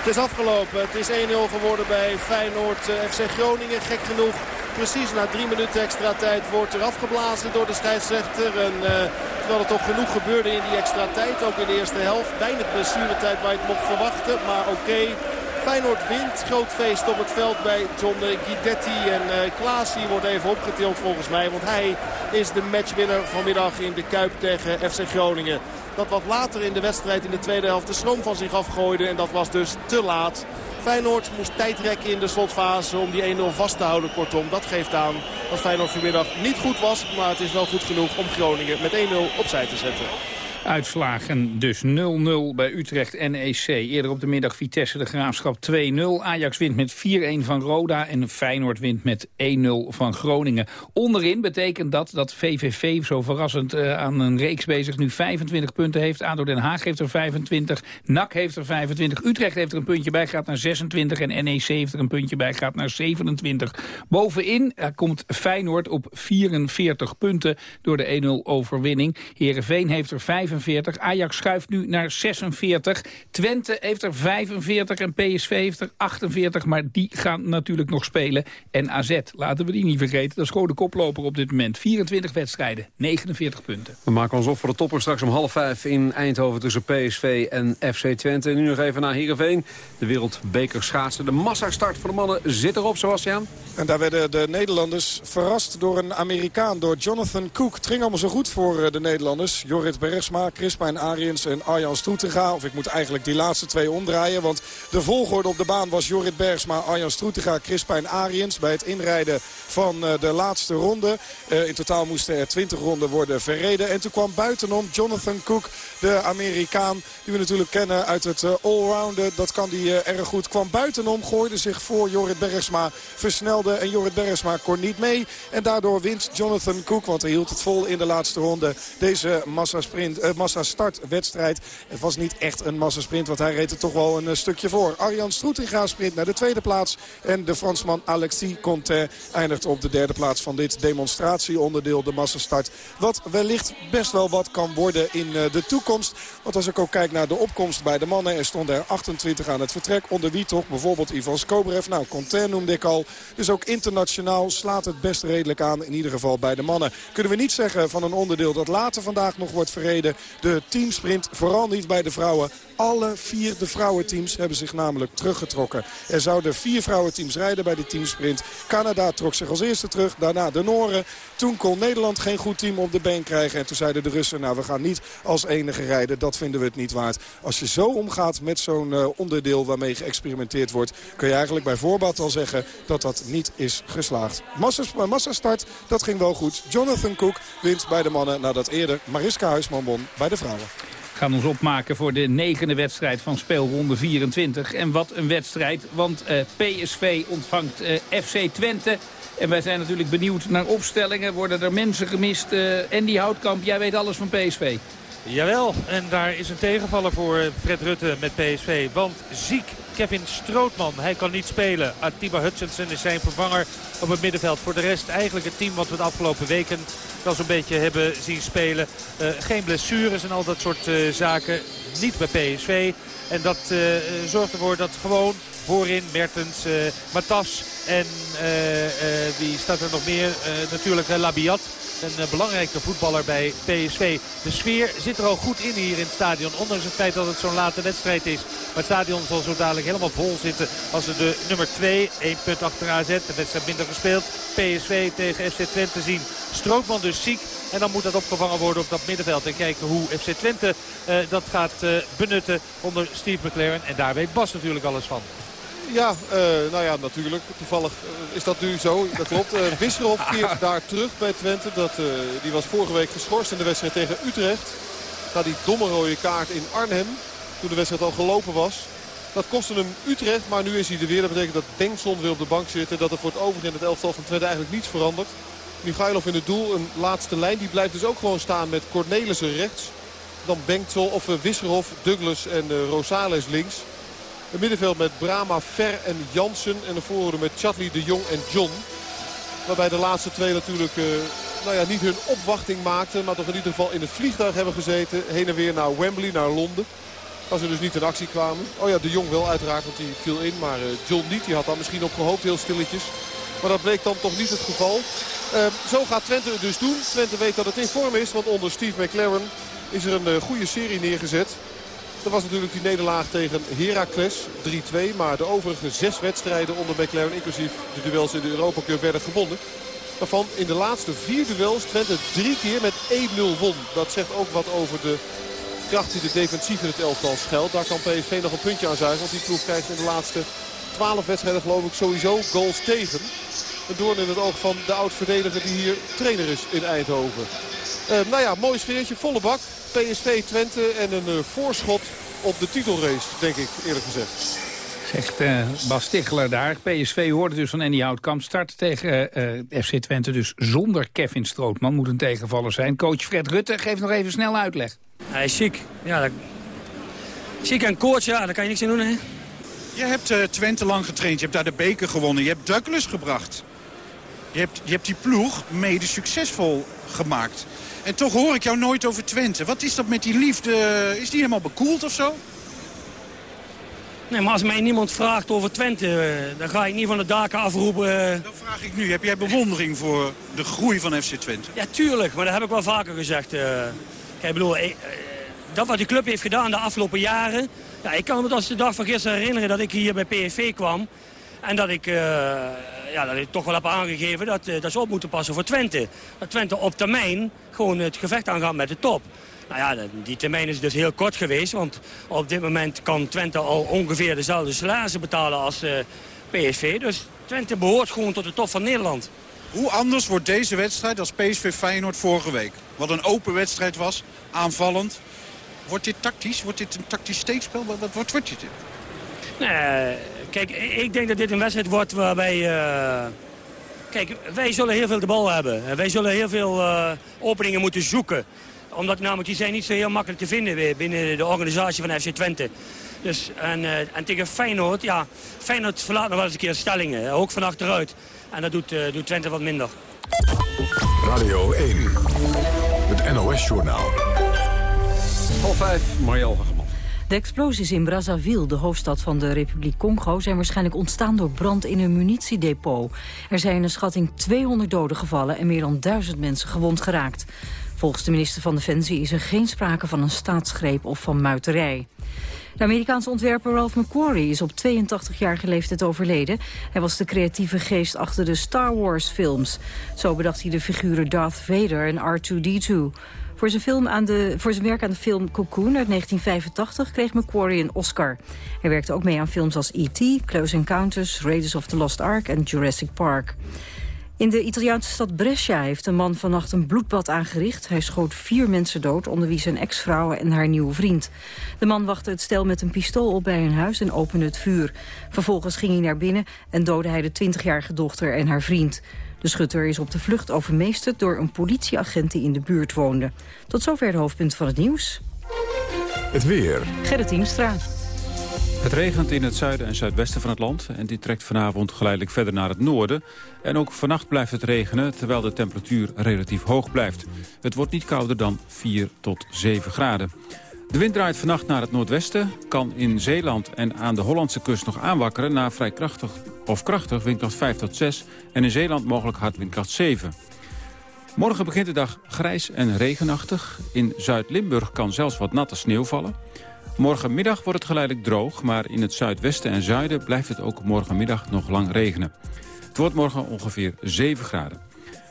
Het is afgelopen. Het is 1-0 geworden bij Feyenoord FC Groningen. Gek genoeg. Precies na drie minuten extra tijd wordt er afgeblazen door de scheidsrechter. En, uh, terwijl er toch genoeg gebeurde in die extra tijd. Ook in de eerste helft. Weinig blessuretijd waar je het mocht verwachten. Maar oké. Feyenoord wint. Groot feest op het veld bij John Guidetti. En uh, Klaas wordt even opgetild volgens mij. Want hij is de matchwinner vanmiddag in de Kuip tegen FC Groningen. Dat wat later in de wedstrijd in de tweede helft de schroom van zich afgooide. En dat was dus te laat. Feyenoord moest tijd rekken in de slotfase om die 1-0 vast te houden. Kortom, dat geeft aan dat Feyenoord vanmiddag niet goed was. Maar het is wel goed genoeg om Groningen met 1-0 opzij te zetten. Uitslagen dus 0-0 bij Utrecht NEC. Eerder op de middag Vitesse de Graafschap 2-0. Ajax wint met 4-1 van Roda en Feyenoord wint met 1-0 van Groningen. Onderin betekent dat dat VVV zo verrassend uh, aan een reeks bezig nu 25 punten heeft. ADO Den Haag heeft er 25, NAC heeft er 25, Utrecht heeft er een puntje bij, gaat naar 26 en NEC heeft er een puntje bij, gaat naar 27. Bovenin uh, komt Feyenoord op 44 punten door de 1-0 overwinning. Heerenveen heeft er 5 45. Ajax schuift nu naar 46. Twente heeft er 45 en PSV heeft er 48. Maar die gaan natuurlijk nog spelen. En AZ, laten we die niet vergeten. Dat is gewoon de koploper op dit moment. 24 wedstrijden, 49 punten. We maken ons op voor de topper straks om half vijf in Eindhoven tussen PSV en FC Twente. Nu nog even naar Heerenveen. De wereldbeker schaatsen. De massastart voor de mannen zit erop, Sebastian. En daar werden de Nederlanders verrast door een Amerikaan, door Jonathan Cook. Het ging allemaal zo goed voor eh, de Nederlanders. Jorrit Bergsma Crispijn Ariens en Arjan Stroetega. Of ik moet eigenlijk die laatste twee omdraaien. Want de volgorde op de baan was Jorrit Bergsma, Arjan Stroetega, Crispijn Ariens. Bij het inrijden van eh, de laatste ronde. Eh, in totaal moesten er 20 ronden worden verreden. En toen kwam buitenom Jonathan Cook, de Amerikaan. Die we natuurlijk kennen uit het uh, allrounden. Dat kan die erg goed. Kwam buitenom, gooide zich voor Jorrit Bergsma. Versnelde en Jorrit Bergsma kon niet mee. En daardoor wint Jonathan Cook, want hij hield het vol in de laatste ronde. Deze massasprint, massa-startwedstrijd. Het was niet echt een massasprint, want hij reed er toch wel een uh, stukje voor. Arjan Stroetinga sprint naar de tweede plaats. En de Fransman Alexis Conté eindigt op de derde plaats van dit demonstratieonderdeel, de massastart. Wat wellicht best wel wat kan worden in uh, de toekomst. Want als ik ook kijk naar de opkomst bij de mannen, er stonden er 28 aan het vertrek. Onder wie toch bijvoorbeeld Ivan Skobrev. Nou, Conté noemde ik al. Dus ook internationaal slaat het best redelijk aan, in ieder geval bij de mannen. Kunnen we niet zeggen van een onderdeel dat later vandaag nog wordt verreden. De teamsprint, vooral niet bij de vrouwen. Alle vier de vrouwenteams hebben zich namelijk teruggetrokken. Er zouden vier vrouwenteams rijden bij de teamsprint. Canada trok zich als eerste terug, daarna de Noren. Toen kon Nederland geen goed team op de been krijgen. En toen zeiden de Russen, nou we gaan niet als enige rijden. Dat vinden we het niet waard. Als je zo omgaat met zo'n uh, onderdeel waarmee geëxperimenteerd wordt... kun je eigenlijk bij voorbaat al zeggen dat dat niet is geslaagd. Massastart dat ging wel goed. Jonathan Cook wint bij de mannen nadat eerder Mariska Huisman won bij de vrouwen gaan ons opmaken voor de negende wedstrijd van speelronde 24. En wat een wedstrijd, want uh, PSV ontvangt uh, FC Twente. En wij zijn natuurlijk benieuwd naar opstellingen. Worden er mensen gemist? Uh, Andy Houtkamp, jij weet alles van PSV. Jawel, en daar is een tegenvaller voor Fred Rutte met PSV. Want ziek Kevin Strootman, hij kan niet spelen. Atiba Hutchinson is zijn vervanger op het middenveld. Voor de rest eigenlijk het team wat we de afgelopen weken wel zo'n beetje hebben zien spelen. Uh, geen blessures en al dat soort uh, zaken. Niet bij PSV. En dat uh, zorgt ervoor dat gewoon voorin Mertens, Matas en wie staat er nog meer? natuurlijk Labiat. Een belangrijke voetballer bij PSV. De sfeer zit er al goed in hier in het stadion. Ondanks het feit dat het zo'n late wedstrijd is. Maar het stadion zal zo dadelijk helemaal vol zitten. Als we de nummer 2, 1 punt achter AZ, de wedstrijd minder gespeeld. PSV tegen FC Twente zien. Strootman dus ziek. En dan moet dat opgevangen worden op dat middenveld. En kijken hoe FC Twente uh, dat gaat uh, benutten onder Steve McLaren. En daar weet Bas natuurlijk alles van. Ja, uh, nou ja, natuurlijk. Toevallig uh, is dat nu zo. Dat klopt. Uh, Wisserhoff keert [laughs] daar terug bij Twente. Dat, die was vorige week geschorst in de wedstrijd tegen Utrecht. Na die domme rode kaart in Arnhem. Toen de wedstrijd al gelopen was. Dat kostte hem Utrecht, maar nu is hij er weer. Dat betekent dat Bengtson weer op de bank zitten. Dat er voor het overige in het elftal van Twente eigenlijk niets verandert. Michailov in het doel, een laatste lijn. Die blijft dus ook gewoon staan met Cornelissen rechts. Dan Bengtson of Wisserhoff, Douglas en Rosales links. Een middenveld met Brama, Ver en Jansen. En een voorhoede met Chatley, De Jong en John. Waarbij de laatste twee natuurlijk uh, nou ja, niet hun opwachting maakten. Maar toch in ieder geval in het vliegtuig hebben gezeten. Heen en weer naar Wembley, naar Londen. Als ze dus niet in actie kwamen. Oh ja, De Jong wel uiteraard, want die viel in. Maar uh, John niet. Die had daar misschien op gehoopt, heel stilletjes. Maar dat bleek dan toch niet het geval. Uh, zo gaat Twente het dus doen. Twente weet dat het in vorm is. Want onder Steve McLaren is er een goede serie neergezet. Er was natuurlijk die nederlaag tegen Heracles, 3-2. Maar de overige zes wedstrijden onder McLaren, inclusief de duels in de Europa Cup, werden gewonnen. Waarvan in de laatste vier duels Twente drie keer met 1-0 won. Dat zegt ook wat over de kracht die de defensief in het elftal schuilt. Daar kan PSV nog een puntje aan zuigen. Want die ploeg krijgt in de laatste 12 wedstrijden geloof ik sowieso goals tegen. Een doorn in het oog van de oud-verdediger die hier trainer is in Eindhoven. Nou ja, mooi sfeertje, volle bak. PSV Twente en een voorschot op de titelrace, denk ik eerlijk gezegd. Zegt uh, Bas Stichler daar. PSV hoorde dus van Andy Houtkamp. Start tegen uh, FC Twente dus zonder Kevin Strootman. Moet een tegenvaller zijn. Coach Fred Rutte geeft nog even snel uitleg. Hij is ziek. Ja, dat... Ziek en coach, ja, daar kan je niks aan doen. Hè? Je hebt uh, Twente lang getraind. Je hebt daar de beker gewonnen. Je hebt Douglas gebracht. Je hebt, je hebt die ploeg mede succesvol gemaakt. En toch hoor ik jou nooit over Twente. Wat is dat met die liefde? Is die helemaal bekoeld of zo? Nee, maar als mij niemand vraagt over Twente, eh, dan ga ik niet van de daken afroepen. Eh. Dat vraag ik nu. Heb jij bewondering voor de groei van FC Twente? Ja, tuurlijk. Maar dat heb ik wel vaker gezegd. Uh, kijk, bedoel, dat wat die club heeft gedaan de afgelopen jaren... Ja, ik kan me als de dag van gisteren herinneren dat ik hier bij PSV kwam. En dat ik, ja, dat ik toch wel heb aangegeven dat, dat ze op moeten passen voor Twente. Dat Twente op termijn gewoon het gevecht aangaat met de top. Nou ja, die termijn is dus heel kort geweest. Want op dit moment kan Twente al ongeveer dezelfde salarissen betalen als uh, eh, PSV. Dus Twente behoort gewoon tot de top van Nederland. Hoe anders wordt deze wedstrijd als PSV Feyenoord vorige week? Wat een open wedstrijd was, aanvallend. Wordt dit tactisch? Wordt dit een tactisch steekspel? Wat, wat, wordt dit? Nee, kijk, ik denk dat dit een wedstrijd wordt waarbij... Uh... Kijk, wij zullen heel veel de bal hebben. Wij zullen heel veel uh, openingen moeten zoeken omdat namelijk die zijn niet zo heel makkelijk te vinden weer binnen de organisatie van FC Twente. Dus, en, uh, en tegen Feyenoord, ja, Feyenoord verlaat nog wel eens een keer stellingen. Ook van achteruit. En dat doet, uh, doet Twente wat minder. Radio 1, het NOS-journaal. Half vijf, Hageman. De explosies in Brazzaville, de hoofdstad van de Republiek Congo... zijn waarschijnlijk ontstaan door brand in een munitiedepot. Er zijn een schatting 200 doden gevallen en meer dan 1000 mensen gewond geraakt. Volgens de minister van Defensie is er geen sprake van een staatsgreep of van muiterij. De Amerikaanse ontwerper Ralph McQuarrie is op 82-jarige leeftijd overleden. Hij was de creatieve geest achter de Star Wars films. Zo bedacht hij de figuren Darth Vader en R2-D2. Voor zijn, film aan de, voor zijn werk aan de film Cocoon uit 1985 kreeg McQuarrie een Oscar. Hij werkte ook mee aan films als E.T., Close Encounters, Raiders of the Lost Ark en Jurassic Park. In de Italiaanse stad Brescia heeft een man vannacht een bloedbad aangericht. Hij schoot vier mensen dood, onder wie zijn ex-vrouw en haar nieuwe vriend. De man wachtte het stel met een pistool op bij hun huis en opende het vuur. Vervolgens ging hij naar binnen en doodde hij de 20-jarige dochter en haar vriend. De schutter is op de vlucht overmeesterd door een politieagent die in de buurt woonde. Tot zover de hoofdpunt van het nieuws. Het weer. Gerrit Hiemstra. Het regent in het zuiden en zuidwesten van het land en dit trekt vanavond geleidelijk verder naar het noorden. En ook vannacht blijft het regenen, terwijl de temperatuur relatief hoog blijft. Het wordt niet kouder dan 4 tot 7 graden. De wind draait vannacht naar het noordwesten, kan in Zeeland en aan de Hollandse kust nog aanwakkeren... naar vrij krachtig of krachtig, windkracht 5 tot 6, en in Zeeland mogelijk hard windkracht 7. Morgen begint de dag grijs en regenachtig. In Zuid-Limburg kan zelfs wat natte sneeuw vallen. Morgenmiddag wordt het geleidelijk droog, maar in het zuidwesten en zuiden blijft het ook morgenmiddag nog lang regenen. Het wordt morgen ongeveer 7 graden.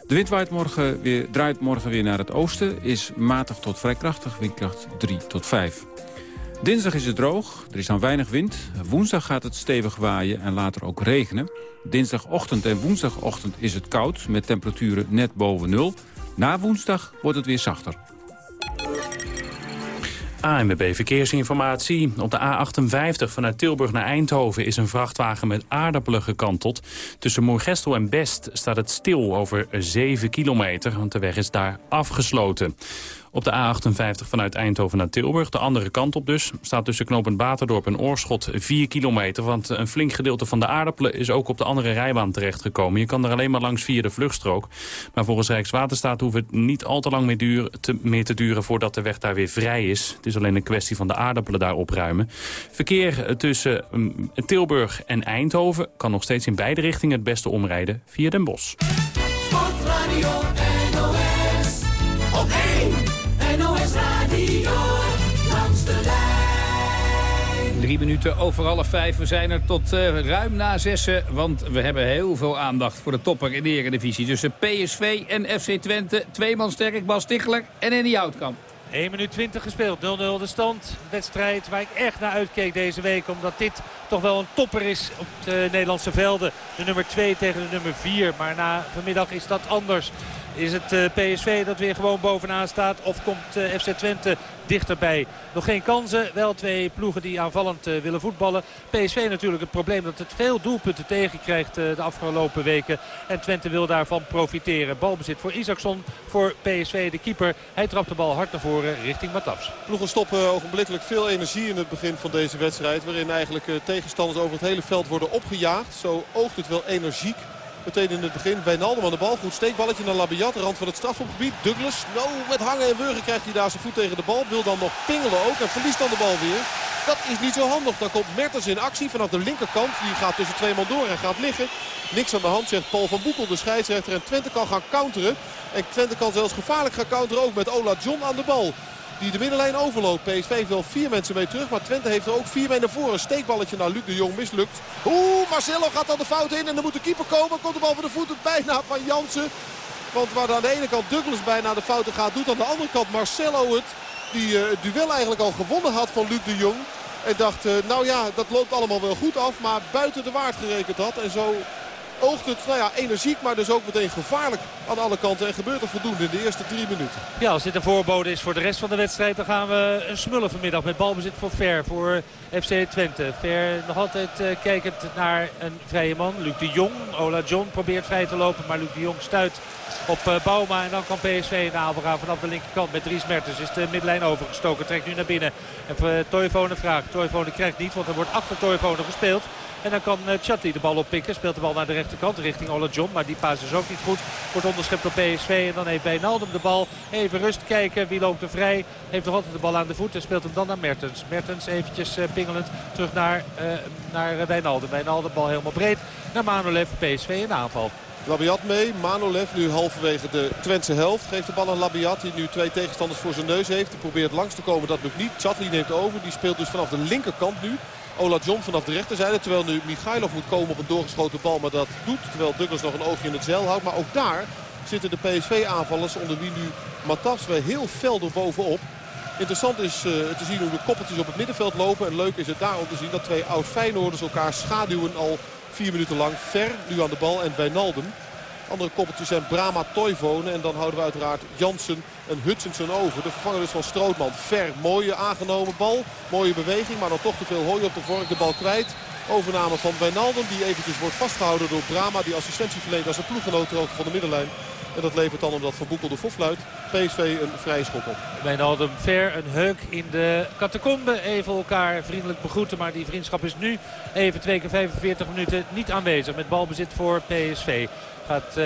De wind waait morgen weer, draait morgen weer naar het oosten, is matig tot vrij krachtig, windkracht 3 tot 5. Dinsdag is het droog, er is dan weinig wind. Woensdag gaat het stevig waaien en later ook regenen. Dinsdagochtend en woensdagochtend is het koud, met temperaturen net boven nul. Na woensdag wordt het weer zachter. ANWB Verkeersinformatie. Op de A58 vanuit Tilburg naar Eindhoven is een vrachtwagen met aardappelen gekanteld. Tussen Moergestel en Best staat het stil over 7 kilometer, want de weg is daar afgesloten. Op de A58 vanuit Eindhoven naar Tilburg, de andere kant op dus... staat tussen knooppunt Baterdorp en Oorschot 4 kilometer... want een flink gedeelte van de aardappelen is ook op de andere rijbaan terechtgekomen. Je kan er alleen maar langs via de vluchtstrook. Maar volgens Rijkswaterstaat hoeft het niet al te lang meer, duur, te, meer te duren... voordat de weg daar weer vrij is. Het is alleen een kwestie van de aardappelen daar opruimen. Verkeer tussen mm, Tilburg en Eindhoven kan nog steeds in beide richtingen... het beste omrijden via Den Bosch. Drie minuten over half vijf. We zijn er tot uh, ruim na zessen. Want we hebben heel veel aandacht voor de topper in de Eredivisie. Tussen PSV en FC Twente. Tweeman sterk, Bas Tichler en Andy Houtkamp. 1 minuut 20 gespeeld, 0-0 de stand. Wedstrijd waar ik echt naar uitkeek deze week. Omdat dit toch wel een topper is op de Nederlandse velden. De nummer 2 tegen de nummer 4. Maar na vanmiddag is dat anders. Is het uh, PSV dat weer gewoon bovenaan staat of komt uh, FC Twente dichterbij? Nog geen kansen, wel twee ploegen die aanvallend uh, willen voetballen. PSV natuurlijk het probleem dat het veel doelpunten tegenkrijgt de afgelopen weken. En Twente wil daarvan profiteren. Balbezit voor Isaacson, voor PSV de keeper. Hij trapt de bal hard naar voren richting Matafs. Ploegen stoppen ogenblikkelijk veel energie in het begin van deze wedstrijd. Waarin eigenlijk tegenstanders over het hele veld worden opgejaagd. Zo oogt het wel energiek. Meteen in het begin Wijnaldum aan de bal. Goed steekballetje naar Labiat. Rand van het strafopgebied. Douglas. No, met hangen en wurgen krijgt hij daar zijn voet tegen de bal. Wil dan nog pingelen ook. En verliest dan de bal weer. Dat is niet zo handig. Dan komt Mertens in actie vanaf de linkerkant. Die gaat tussen twee man door en gaat liggen. Niks aan de hand zegt Paul van Boekel, de scheidsrechter. En Twente kan gaan counteren. En Twente kan zelfs gevaarlijk gaan counteren ook met Ola John aan de bal die de middenlijn overloopt. PSV heeft wel vier mensen mee terug. Maar Twente heeft er ook vier mee naar voren. Steekballetje naar Luc de Jong mislukt. Oeh, Marcelo gaat dan de fout in. En dan moet de keeper komen. Komt de bal voor de voeten bijna van Jansen. Want waar aan de ene kant Douglas bijna de fouten gaat, doet aan de andere kant Marcelo het. Die uh, het duel eigenlijk al gewonnen had van Luc de Jong. En dacht, uh, nou ja, dat loopt allemaal wel goed af. Maar buiten de waard gerekend had. En zo oogt het nou ja, energiek, maar dus ook meteen gevaarlijk aan alle kanten. En gebeurt er voldoende in de eerste drie minuten. Ja, als dit een voorbode is voor de rest van de wedstrijd... dan gaan we smullen vanmiddag met balbezit voor Ver, voor FC Twente. Ver nog altijd uh, kijkend naar een vrije man, Luc de Jong. Ola John probeert vrij te lopen, maar Luc de Jong stuit op uh, Bauma. En dan kan PSV in aanval vanaf de linkerkant met Dries Mertens. Is de midlijn overgestoken, trekt nu naar binnen. En uh, Toivonen vraagt. Toivonen krijgt niet, want er wordt achter Toivonen gespeeld. En dan kan uh, Chatli de bal oppikken. Speelt de bal naar de rechterkant richting Ola John. Maar die paas is ook niet goed. Wordt onderschept door PSV. En dan heeft Wijnaldum de bal. Even rust kijken. Wie loopt er vrij? Heeft nog altijd de bal aan de voet. En speelt hem dan naar Mertens. Mertens eventjes uh, pingelend terug naar, uh, naar Wijnaldum. Wijnaldum bal helemaal breed. Naar Manolev. PSV in aanval. Labiat mee. Manolev nu halverwege de Twentse helft. Geeft de bal aan Labiat die nu twee tegenstanders voor zijn neus heeft. Die probeert langs te komen. Dat lukt niet. Chatli neemt over. Die speelt dus vanaf de linkerkant nu. Ola John vanaf de rechterzijde. Terwijl nu Michailov moet komen op een doorgeschoten bal. Maar dat doet. Terwijl Douglas nog een oogje in het zeil houdt. Maar ook daar zitten de PSV-aanvallers onder wie nu Matas weer heel fel bovenop. Interessant is uh, te zien hoe de koppeltjes op het middenveld lopen. En leuk is het daar om te zien dat twee oud Feyenoorders elkaar schaduwen al vier minuten lang. Ver nu aan de bal en Wijnaldum. Andere koppeltjes zijn Brama Toivonen. En dan houden we uiteraard Jansen en Hutchinson over. De vervanger is van Strootman. Ver, mooie aangenomen bal. Mooie beweging, maar dan toch te veel hooi op de vork. De bal kwijt. Overname van Wijnaldum die eventjes wordt vastgehouden door Brama. Die assistentie verleent als een ploeggenoot van de middenlijn. En dat levert dan omdat Van Boekel de fluit. PSV een vrije schop op. Wijnaldum ver een heuk in de catacombe. Even elkaar vriendelijk begroeten. Maar die vriendschap is nu even twee keer 45 minuten niet aanwezig. Met balbezit voor PSV. Gaat uh,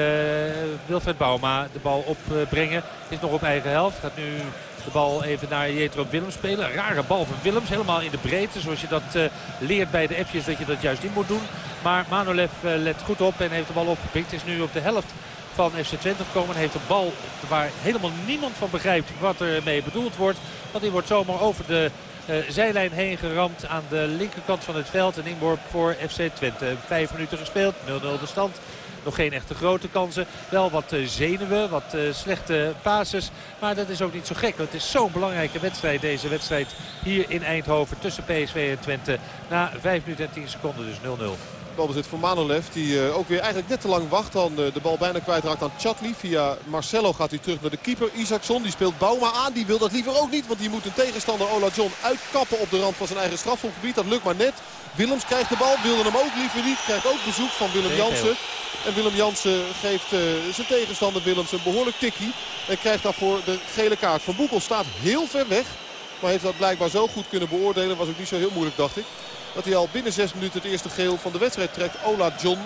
Wilfred Bouma de bal opbrengen. Is nog op eigen helft. Gaat nu de bal even naar Jetro Willems spelen. Een rare bal van Willems. Helemaal in de breedte. Zoals je dat uh, leert bij de appjes dat je dat juist in moet doen. Maar Manolev uh, let goed op en heeft de bal opgepikt. Is nu op de helft van FC Twente gekomen. Heeft een bal waar helemaal niemand van begrijpt wat er mee bedoeld wordt. Want die wordt zomaar over de zijlijn heen geramd aan de linkerkant van het veld. Een inworp voor FC Twente. Vijf minuten gespeeld, 0-0 de stand. Nog geen echte grote kansen. Wel wat uh, zenuwen, wat uh, slechte pases. Maar dat is ook niet zo gek. Want het is zo'n belangrijke wedstrijd. Deze wedstrijd hier in Eindhoven tussen PSV en Twente. Na 5 minuten en 10 seconden dus 0-0. Balbezit voor Manolev. Die uh, ook weer eigenlijk net te lang wacht. Dan de bal bijna kwijtraakt aan Chatli. Via Marcelo gaat hij terug naar de keeper. Isaacson die speelt Bouma aan. Die wil dat liever ook niet. Want die moet een tegenstander Ola John uitkappen op de rand van zijn eigen strafschopgebied. Dat lukt maar net. Willems krijgt de bal. Wilde hem ook liever niet. Krijgt ook bezoek van Willem Jansen. En Willem Jansen geeft uh, zijn tegenstander Willems een behoorlijk tikkie. En krijgt daarvoor de gele kaart. Van Boekel staat heel ver weg. Maar heeft dat blijkbaar zo goed kunnen beoordelen. Was ook niet zo heel moeilijk dacht ik. Dat hij al binnen zes minuten het eerste geel van de wedstrijd trekt. Ola John.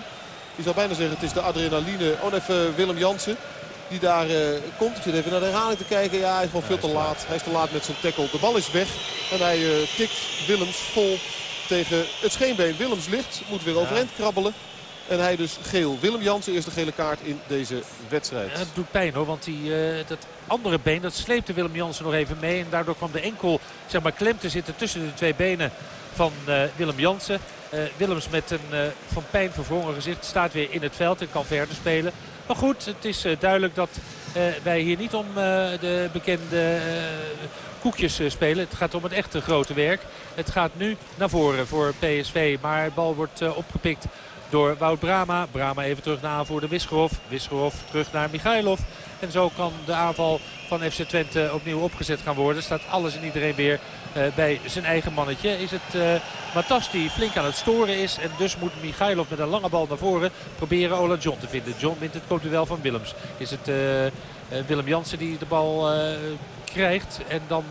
Die zou bijna zeggen het is de adrenaline. Oh even Willem Jansen. Die daar uh, komt. Ik zit even naar de herhaling te kijken. Ja hij is gewoon veel te laat. Hij is te laat met zijn tackle. De bal is weg. En hij uh, tikt Willems vol tegen het scheenbeen. Willems ligt. Moet weer overeind krabbelen. En hij dus geel. Willem Jansen eerste gele kaart in deze wedstrijd. Het doet pijn hoor, want die, uh, dat andere been dat sleepte Willem Jansen nog even mee. En daardoor kwam de enkel zeg maar, klem te zitten tussen de twee benen van uh, Willem Jansen. Uh, Willems met een van pijn verwrongen gezicht staat weer in het veld en kan verder spelen. Maar goed, het is duidelijk dat wij hier niet om de bekende koekjes spelen. Het gaat om het echte grote werk. Het gaat nu naar voren voor PSV. Maar de bal wordt opgepikt door Wout Brama. Brama even terug naar aanvoerder Wisgerhof. Wisgerhof terug naar Michailov. En zo kan de aanval van FC Twente opnieuw opgezet gaan worden. Staat alles en iedereen weer uh, bij zijn eigen mannetje. Is het uh, Matas die flink aan het storen is. En dus moet Michailov met een lange bal naar voren proberen Ola John te vinden. John wint het wel van Willems. Is het uh, Willem Jansen die de bal krijgt. En dan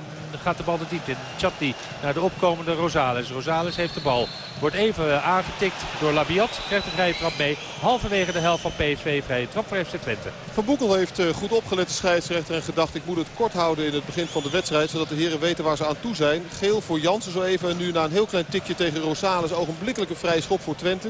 gaat de bal de diepte in. Naar de opkomende Rosales. Rosales heeft de bal. Wordt even aangetikt door Labiat. Krijgt de vrije trap mee. Halverwege de helft van PSV. Vrije trap voor FC Twente. Van Boekel heeft eh, goed opgelet de scheidsrechter. En gedacht ik moet het kort houden in het begin van de wedstrijd. Zodat de heren weten waar ze aan toe zijn. Geel voor Jansen zo even. En nu na een heel klein tikje tegen Rosales. Ogenblikkelijk een vrije schop voor Twente.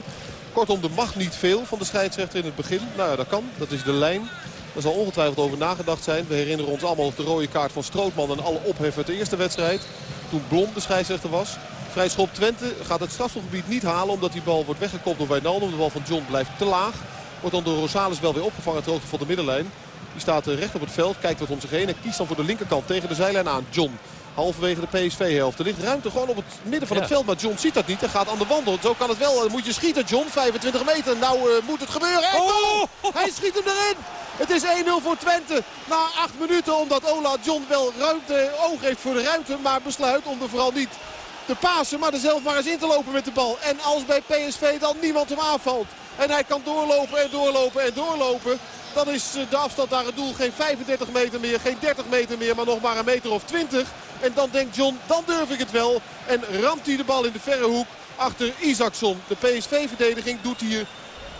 Kortom, er mag niet veel van de scheidsrechter in het begin. Nou ja, dat kan. Dat is de lijn. Daar zal ongetwijfeld over nagedacht zijn. We herinneren ons allemaal de rode kaart van Strootman en alle opheffen uit de eerste wedstrijd. Toen Blom de scheidsrechter was. Vrij schop Twente gaat het strafschopgebied niet halen omdat die bal wordt weggekopt door Wijnaldum. De bal van John blijft te laag. Wordt dan door Rosales wel weer opgevangen ter hoogte van de middenlijn. Die staat recht op het veld, kijkt wat om zich heen en kiest dan voor de linkerkant tegen de zijlijn aan. John halverwege de PSV-helft. Er ligt ruimte gewoon op het midden van het veld. Maar John ziet dat niet en gaat aan de wandel. Zo kan het wel. Dan moet je schieten, John. 25 meter. Nou uh, moet het gebeuren. En oh! Hij schiet hem erin. Het is 1-0 voor Twente. Na 8 minuten omdat Ola John wel ruimte, oog heeft voor de ruimte. Maar besluit om er vooral niet te pasen. Maar er zelf maar eens in te lopen met de bal. En als bij PSV dan niemand hem aanvalt. En hij kan doorlopen en doorlopen en doorlopen. Dan is eh, de afstand naar het doel geen 35 meter meer, geen 30 meter meer, maar nog maar een meter of 20. En dan denkt John, dan durf ik het wel. En ramt hij de bal in de verre hoek achter Isaacson. De PSV-verdediging doet hier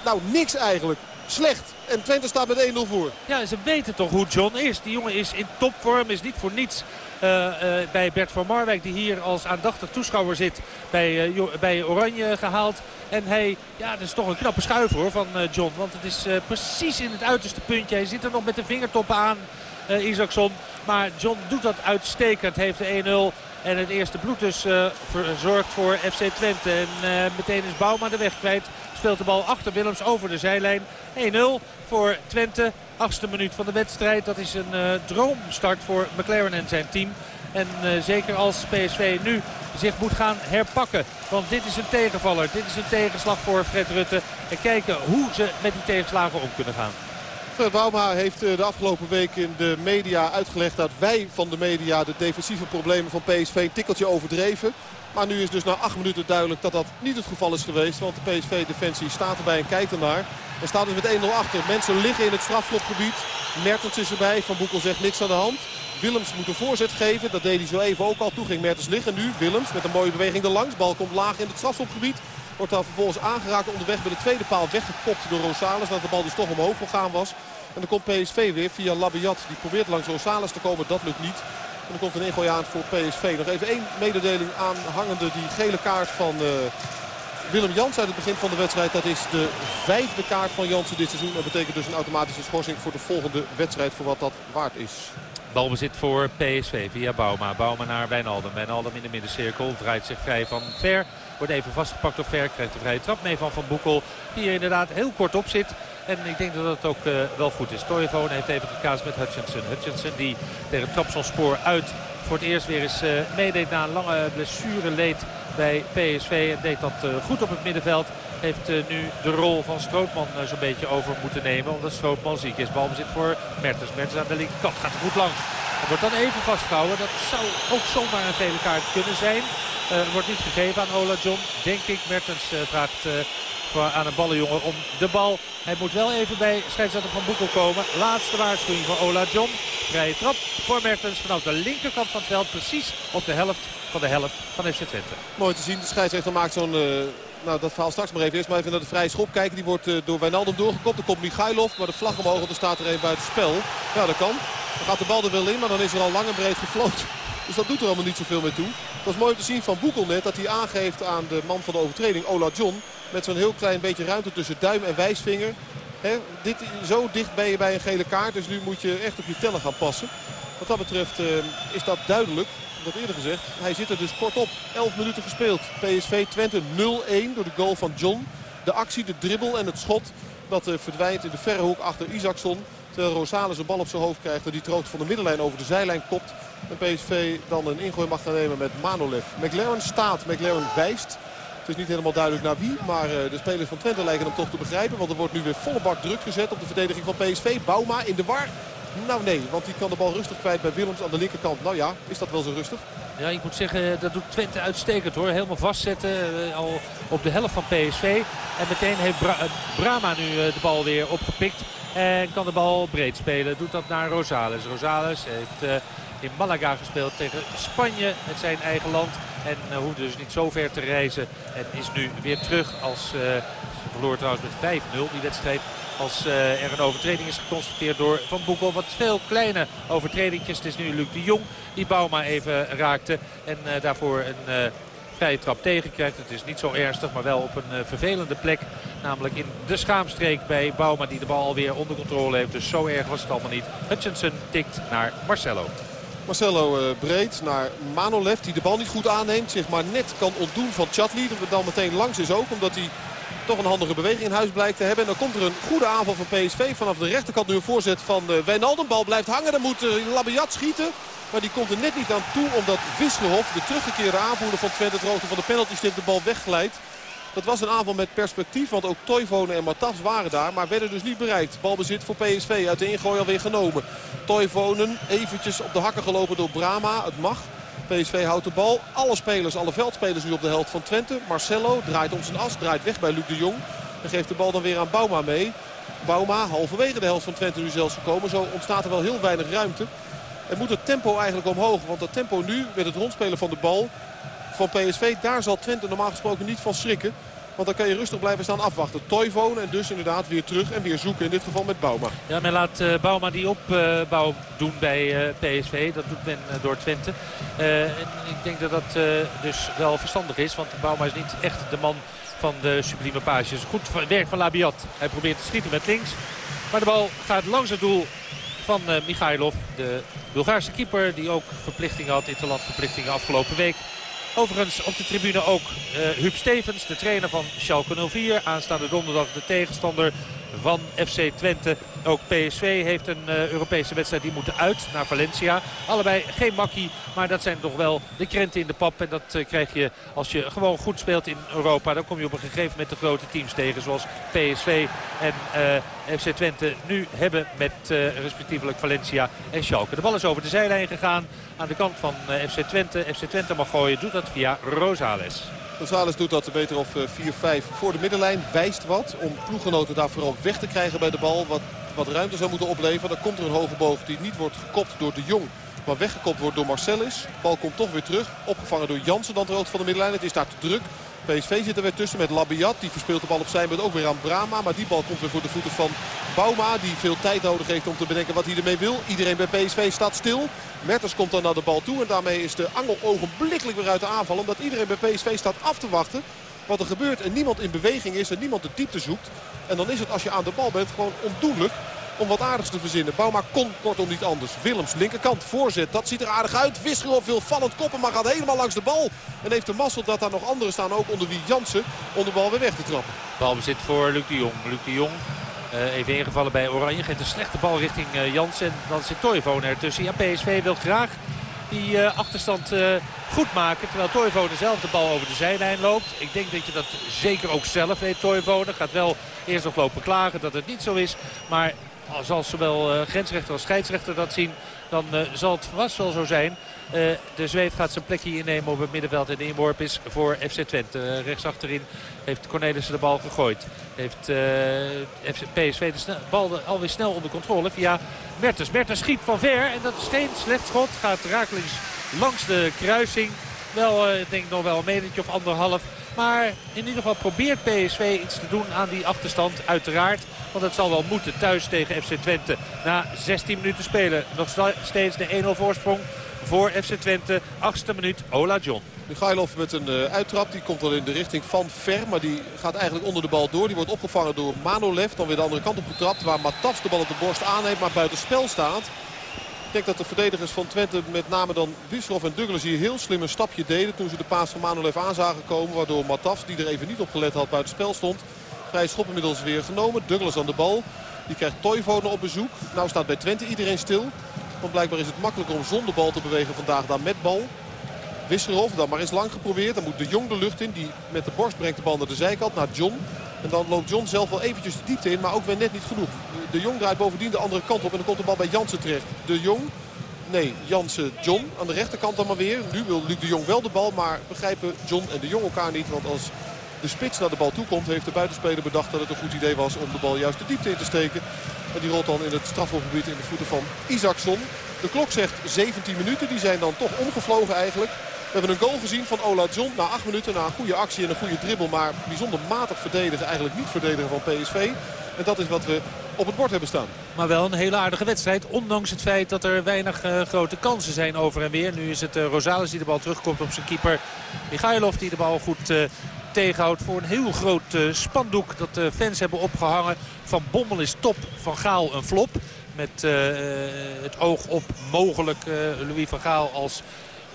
nou niks eigenlijk. Slecht. En Twente staat met 1-0 voor. Ja, ze weten toch hoe John is. Die jongen is in topvorm, is niet voor niets uh, uh, bij Bert van Marwijk. Die hier als aandachtig toeschouwer zit bij, uh, bij Oranje gehaald. En hij, ja, dat is toch een knappe schuiver hoor, van John. Want het is precies in het uiterste puntje. Hij zit er nog met de vingertoppen aan, Isaacson. Maar John doet dat uitstekend. Heeft de 1-0 en het eerste bloed dus verzorgd voor FC Twente. En meteen is Bouma de weg kwijt. Speelt de bal achter Willems over de zijlijn. 1-0 voor Twente. Achtste minuut van de wedstrijd. Dat is een uh, droomstart voor McLaren en zijn team. En uh, zeker als PSV nu zich moet gaan herpakken. Want dit is een tegenvaller. Dit is een tegenslag voor Fred Rutte. En kijken hoe ze met die tegenslagen om kunnen gaan. Fred Bauma heeft eh, de afgelopen week in de media uitgelegd dat wij van de media de defensieve problemen van PSV een tikkeltje overdreven. Maar nu is dus na acht minuten duidelijk dat dat niet het geval is geweest. Want de PSV-defensie staat erbij en kijkt ernaar. En staat dus met 1-0 achter. Mensen liggen in het strafschopgebied. Mertens is erbij. Van Boekel zegt niks aan de hand. Willems moet een voorzet geven. Dat deed hij zo even ook al. Toen ging Mertens liggen. Nu Willems met een mooie beweging erlangs. Bal komt laag in het strafschopgebied. Wordt dan vervolgens aangeraakt onderweg bij de tweede paal weggekopt door Rosales. Dat de bal dus toch omhoog gegaan was. En dan komt PSV weer via Labiat. Die probeert langs Rosales te komen. Dat lukt niet. En dan komt een ingooi aan voor PSV. Nog even één mededeling aanhangende die gele kaart van uh, Willem Jans uit het begin van de wedstrijd. Dat is de vijfde kaart van Jansen dit seizoen. Dat betekent dus een automatische schorsing voor de volgende wedstrijd voor wat dat waard is. Balbezit voor PSV via Bauma. Bauma naar Wijnaldum. Wijnaldum in de middencirkel. Draait zich vrij van Ver. Wordt even vastgepakt door Ver. Krijgt de vrije trap mee van Van Boekel. Die er inderdaad heel kort op zit. En ik denk dat het ook uh, wel goed is. Toivonen heeft even gekaast met Hutchinson. Hutchinson die tegen Trapsonspoor uit voor het eerst weer eens uh, meedeed na een lange blessure leed bij PSV. En deed dat uh, goed op het middenveld. Heeft nu de rol van Strootman zo'n beetje over moeten nemen. Omdat Strootman ziek is. Balbezit voor Mertens. Mertens aan de linkerkant gaat goed langs. Wordt dan even vastgehouden. Dat zou ook zomaar een vele kaart kunnen zijn. wordt niet gegeven aan Ola John. Denk ik. Mertens vraagt aan een ballenjongen om de bal. Hij moet wel even bij scheidsrechter Van Boekel komen. Laatste waarschuwing voor Ola John. Vrije trap voor Mertens vanaf de linkerkant van het veld. Precies op de helft van de helft van FC Twente. Mooi te zien. De scheidsrechter maakt zo'n... Uh, nou, dat verhaal straks maar even. Eerst maar even naar de vrije schop kijken. Die wordt uh, door Wijnaldum doorgekopt. Dan komt Michailov. Maar de vlag omhoog. Want er staat er een buiten spel. Ja, dat kan. Dan gaat de bal er wel in. Maar dan is er al lang en breed gefloten. Dus dat doet er allemaal niet zoveel mee toe. Het was mooi om te zien van Boekel net. Dat hij aangeeft aan de man van de overtreding. Ola John. Met zo'n heel klein beetje ruimte tussen duim en wijsvinger. dit, zo dicht ben je bij een gele kaart. Dus nu moet je echt op je tellen gaan passen. Wat dat betreft uh, is dat duidelijk. Dat eerder gezegd. Hij zit er dus kort op. 11 minuten gespeeld. PSV Twente 0-1 door de goal van John. De actie, de dribbel en het schot. Dat uh, verdwijnt in de verre hoek achter Isaacson. Terwijl Rosales een bal op zijn hoofd krijgt. En die troogt van de middenlijn over de zijlijn kopt. En PSV dan een ingooi mag gaan nemen met Manolev. McLaren staat. McLaren wijst Het is niet helemaal duidelijk naar wie. Maar uh, de spelers van Twente lijken hem toch te begrijpen. Want er wordt nu weer volle bak druk gezet op de verdediging van PSV. Bouma in de war. Nou nee, want die kan de bal rustig kwijt bij Willems aan de linkerkant. Nou ja, is dat wel zo rustig? Ja, ik moet zeggen, dat doet Twente uitstekend hoor. Helemaal vastzetten, uh, al op de helft van PSV. En meteen heeft Bra Brama nu de bal weer opgepikt. En kan de bal breed spelen. Doet dat naar Rosales. Rosales heeft in Malaga gespeeld tegen Spanje. met zijn eigen land. En uh, dus niet zo ver te reizen. En is nu weer terug als... Uh, verloor trouwens met 5-0 die wedstrijd. Als uh, er een overtreding is geconstateerd door Van Boekel. Wat veel kleine overtredingjes. Het is nu Luc de Jong die Bouma even raakte. En daarvoor een vrije trap tegenkrijgt. Het is niet zo ernstig, maar wel op een vervelende plek. Namelijk in de schaamstreek bij Bouma die de bal alweer onder controle heeft. Dus zo erg was het allemaal niet. Hutchinson tikt naar Marcelo. Marcelo uh, breed naar Manolev die de bal niet goed aanneemt. Zich maar net kan ontdoen van Chatli. Dat dan meteen langs is ook omdat hij toch een handige beweging in huis blijkt te hebben. En dan komt er een goede aanval van PSV. Vanaf de rechterkant nu een voorzet van uh, Wijnaldum. Bal blijft hangen. Dan moet uh, Labiat schieten. Maar die komt er net niet aan toe omdat Wisselhof, de teruggekeerde aanvoerder van Twente, het van de penalty stip de bal wegglijdt. Dat was een aanval met perspectief, want ook Toivonen en Matas waren daar. Maar werden dus niet bereikt. Balbezit voor PSV, uit de ingooi alweer genomen. Toivonen eventjes op de hakken gelopen door Brama. Het mag. PSV houdt de bal. Alle spelers, alle veldspelers nu op de helft van Twente. Marcelo draait om zijn as, draait weg bij Luc de Jong. En geeft de bal dan weer aan Bouma mee. Bouma halverwege de helft van Twente nu zelfs gekomen. Zo ontstaat er wel heel weinig ruimte. En moet het tempo eigenlijk omhoog. Want dat tempo nu met het rondspelen van de bal van PSV. Daar zal Twente normaal gesproken niet van schrikken. Want dan kan je rustig blijven staan afwachten. Toivonen en dus inderdaad weer terug en weer zoeken. In dit geval met Bouma. Ja, men laat uh, Bouma die opbouw doen bij uh, PSV. Dat doet men door Twente. en ik denk dat dat dus wel verstandig is. Want Bouma is niet echt de man van de sublieme pages. Goed werk van Labiat. Hij probeert te schieten met links. Maar de bal gaat langs het doel van Michailov. De Bulgaarse keeper die ook verplichtingen had. Interlandverplichtingen afgelopen week. Overigens op de tribune ook uh, Huub Stevens, de trainer van Schalke 04. Aanstaande donderdag de tegenstander van FC Twente. Ook PSV heeft een uh, Europese wedstrijd die moeten uit naar Valencia. Allebei geen makkie, maar dat zijn toch wel de krenten in de pap. En dat uh, krijg je als je gewoon goed speelt in Europa. Dan kom je op een gegeven moment de grote teams tegen. Zoals PSV en uh, FC Twente nu hebben met respectievelijk Valencia en Schalke. De bal is over de zijlijn gegaan aan de kant van FC Twente. FC Twente mag gooien, doet dat via Rosales. Rosales doet dat beter of 4-5 voor de middenlijn. Wijst wat om ploeggenoten daar vooral weg te krijgen bij de bal. Wat, wat ruimte zou moeten opleveren. Dan komt er een hoge die niet wordt gekopt door de Jong. Maar weggekopt wordt door Marcellus. De bal komt toch weer terug. Opgevangen door Jansen dan rood van de middenlijn. Het is daar te druk. PSV zit er weer tussen met Labiat. Die verspeelt de bal op zijn beurt ook weer aan Brama. Maar die bal komt weer voor de voeten van Bouma. Die veel tijd nodig heeft om te bedenken wat hij ermee wil. Iedereen bij PSV staat stil. Mertens komt dan naar de bal toe. En daarmee is de angel ogenblikkelijk weer uit de aanval. Omdat iedereen bij PSV staat af te wachten. Wat er gebeurt en niemand in beweging is en niemand de diepte zoekt. En dan is het als je aan de bal bent gewoon ondoenlijk om wat aardigs te verzinnen. Bouma kon kortom niet anders. Willems, linkerkant, voorzet. Dat ziet er aardig uit. Wisgerhoff wil vallend koppen, maar gaat helemaal langs de bal. En heeft de mazzel dat daar nog anderen staan, ook onder wie Jansen, om de bal weer weg te trappen. Balbezit voor Luc de Jong. Luc de Jong uh, even ingevallen bij Oranje. Geeft een slechte bal richting uh, Jansen. En dan zit Toivonen ertussen. Ja, PSV wil graag die uh, achterstand uh, goed maken. Terwijl Toivonen zelf de bal over de zijlijn loopt. Ik denk dat je dat zeker ook zelf weet, Toivonen. Gaat wel eerst nog lopen klagen dat het niet zo is. Maar als zowel uh, grensrechter als scheidsrechter dat zien, dan uh, zal het vast wel zo zijn. Uh, de Zweed gaat zijn plekje innemen op het middenveld en de inworp is voor FC Twente. rechtsachterin heeft Cornelissen de bal gegooid. Heeft PSV de bal alweer snel onder controle via Mertens. Mertens schiet van ver en dat is geen slecht schot. Gaat rakelings langs de kruising. Wel, ik denk nog wel een metertje of anderhalf. Maar in ieder geval probeert PSV iets te doen aan die achterstand. Uiteraard. Want het zal wel moeten thuis tegen FC Twente. Na 16 minuten spelen nog steeds de 1-0 voorsprong voor FC Twente. Achtste minuut Ola John. Michailov met een uh, uittrap. Die komt wel in de richting van Ver. Maar die gaat eigenlijk onder de bal door. Die wordt opgevangen door Manolev. Dan weer de andere kant op getrapt. Waar Matafs de bal op de borst aanneemt. Maar buiten spel staat. Ik denk dat de verdedigers van Twente, met name dan Wisselhoff en Douglas, hier heel slim een stapje deden. Toen ze de paas van Manolev aan zagen komen. Waardoor Matafs, die er even niet op gelet had, buiten spel stond. Vrij schop inmiddels weer genomen. Douglas aan de bal. Die krijgt Toivonen op bezoek. Nou staat bij Twente iedereen stil. Want blijkbaar is het makkelijker om zonder bal te bewegen vandaag dan met bal. Wisserov dan maar eens lang geprobeerd. Dan moet de Jong de lucht in. Die met de borst brengt de bal naar de zijkant, naar John. En dan loopt John zelf wel eventjes de diepte in, maar ook weer net niet genoeg. De Jong draait bovendien de andere kant op en dan komt de bal bij Jansen terecht. De Jong, nee, Jansen, John aan de rechterkant dan maar weer. Nu wil Luc de Jong wel de bal, maar begrijpen John en de Jong elkaar niet. Want als de spits naar de bal toe komt, heeft de buitenspeler bedacht dat het een goed idee was om de bal juist de diepte in te steken. En die rolt dan in het strafhofgebied in de voeten van Isaacson. De klok zegt 17 minuten, die zijn dan toch omgevlogen eigenlijk. We hebben een goal gezien van Ola John na 8 minuten. Na een goede actie en een goede dribbel. Maar bijzonder matig verdedigen. Eigenlijk niet verdedigen van PSV. En dat is wat we op het bord hebben staan. Maar wel een hele aardige wedstrijd. Ondanks het feit dat er weinig uh, grote kansen zijn over en weer. Nu is het uh, Rosales die de bal terugkomt op zijn keeper. Michailov die de bal goed uh, tegenhoudt voor een heel groot spandoek. Dat de fans hebben opgehangen. Van Bommel is top, Van Gaal een flop. Met het oog op mogelijk Louis van Gaal als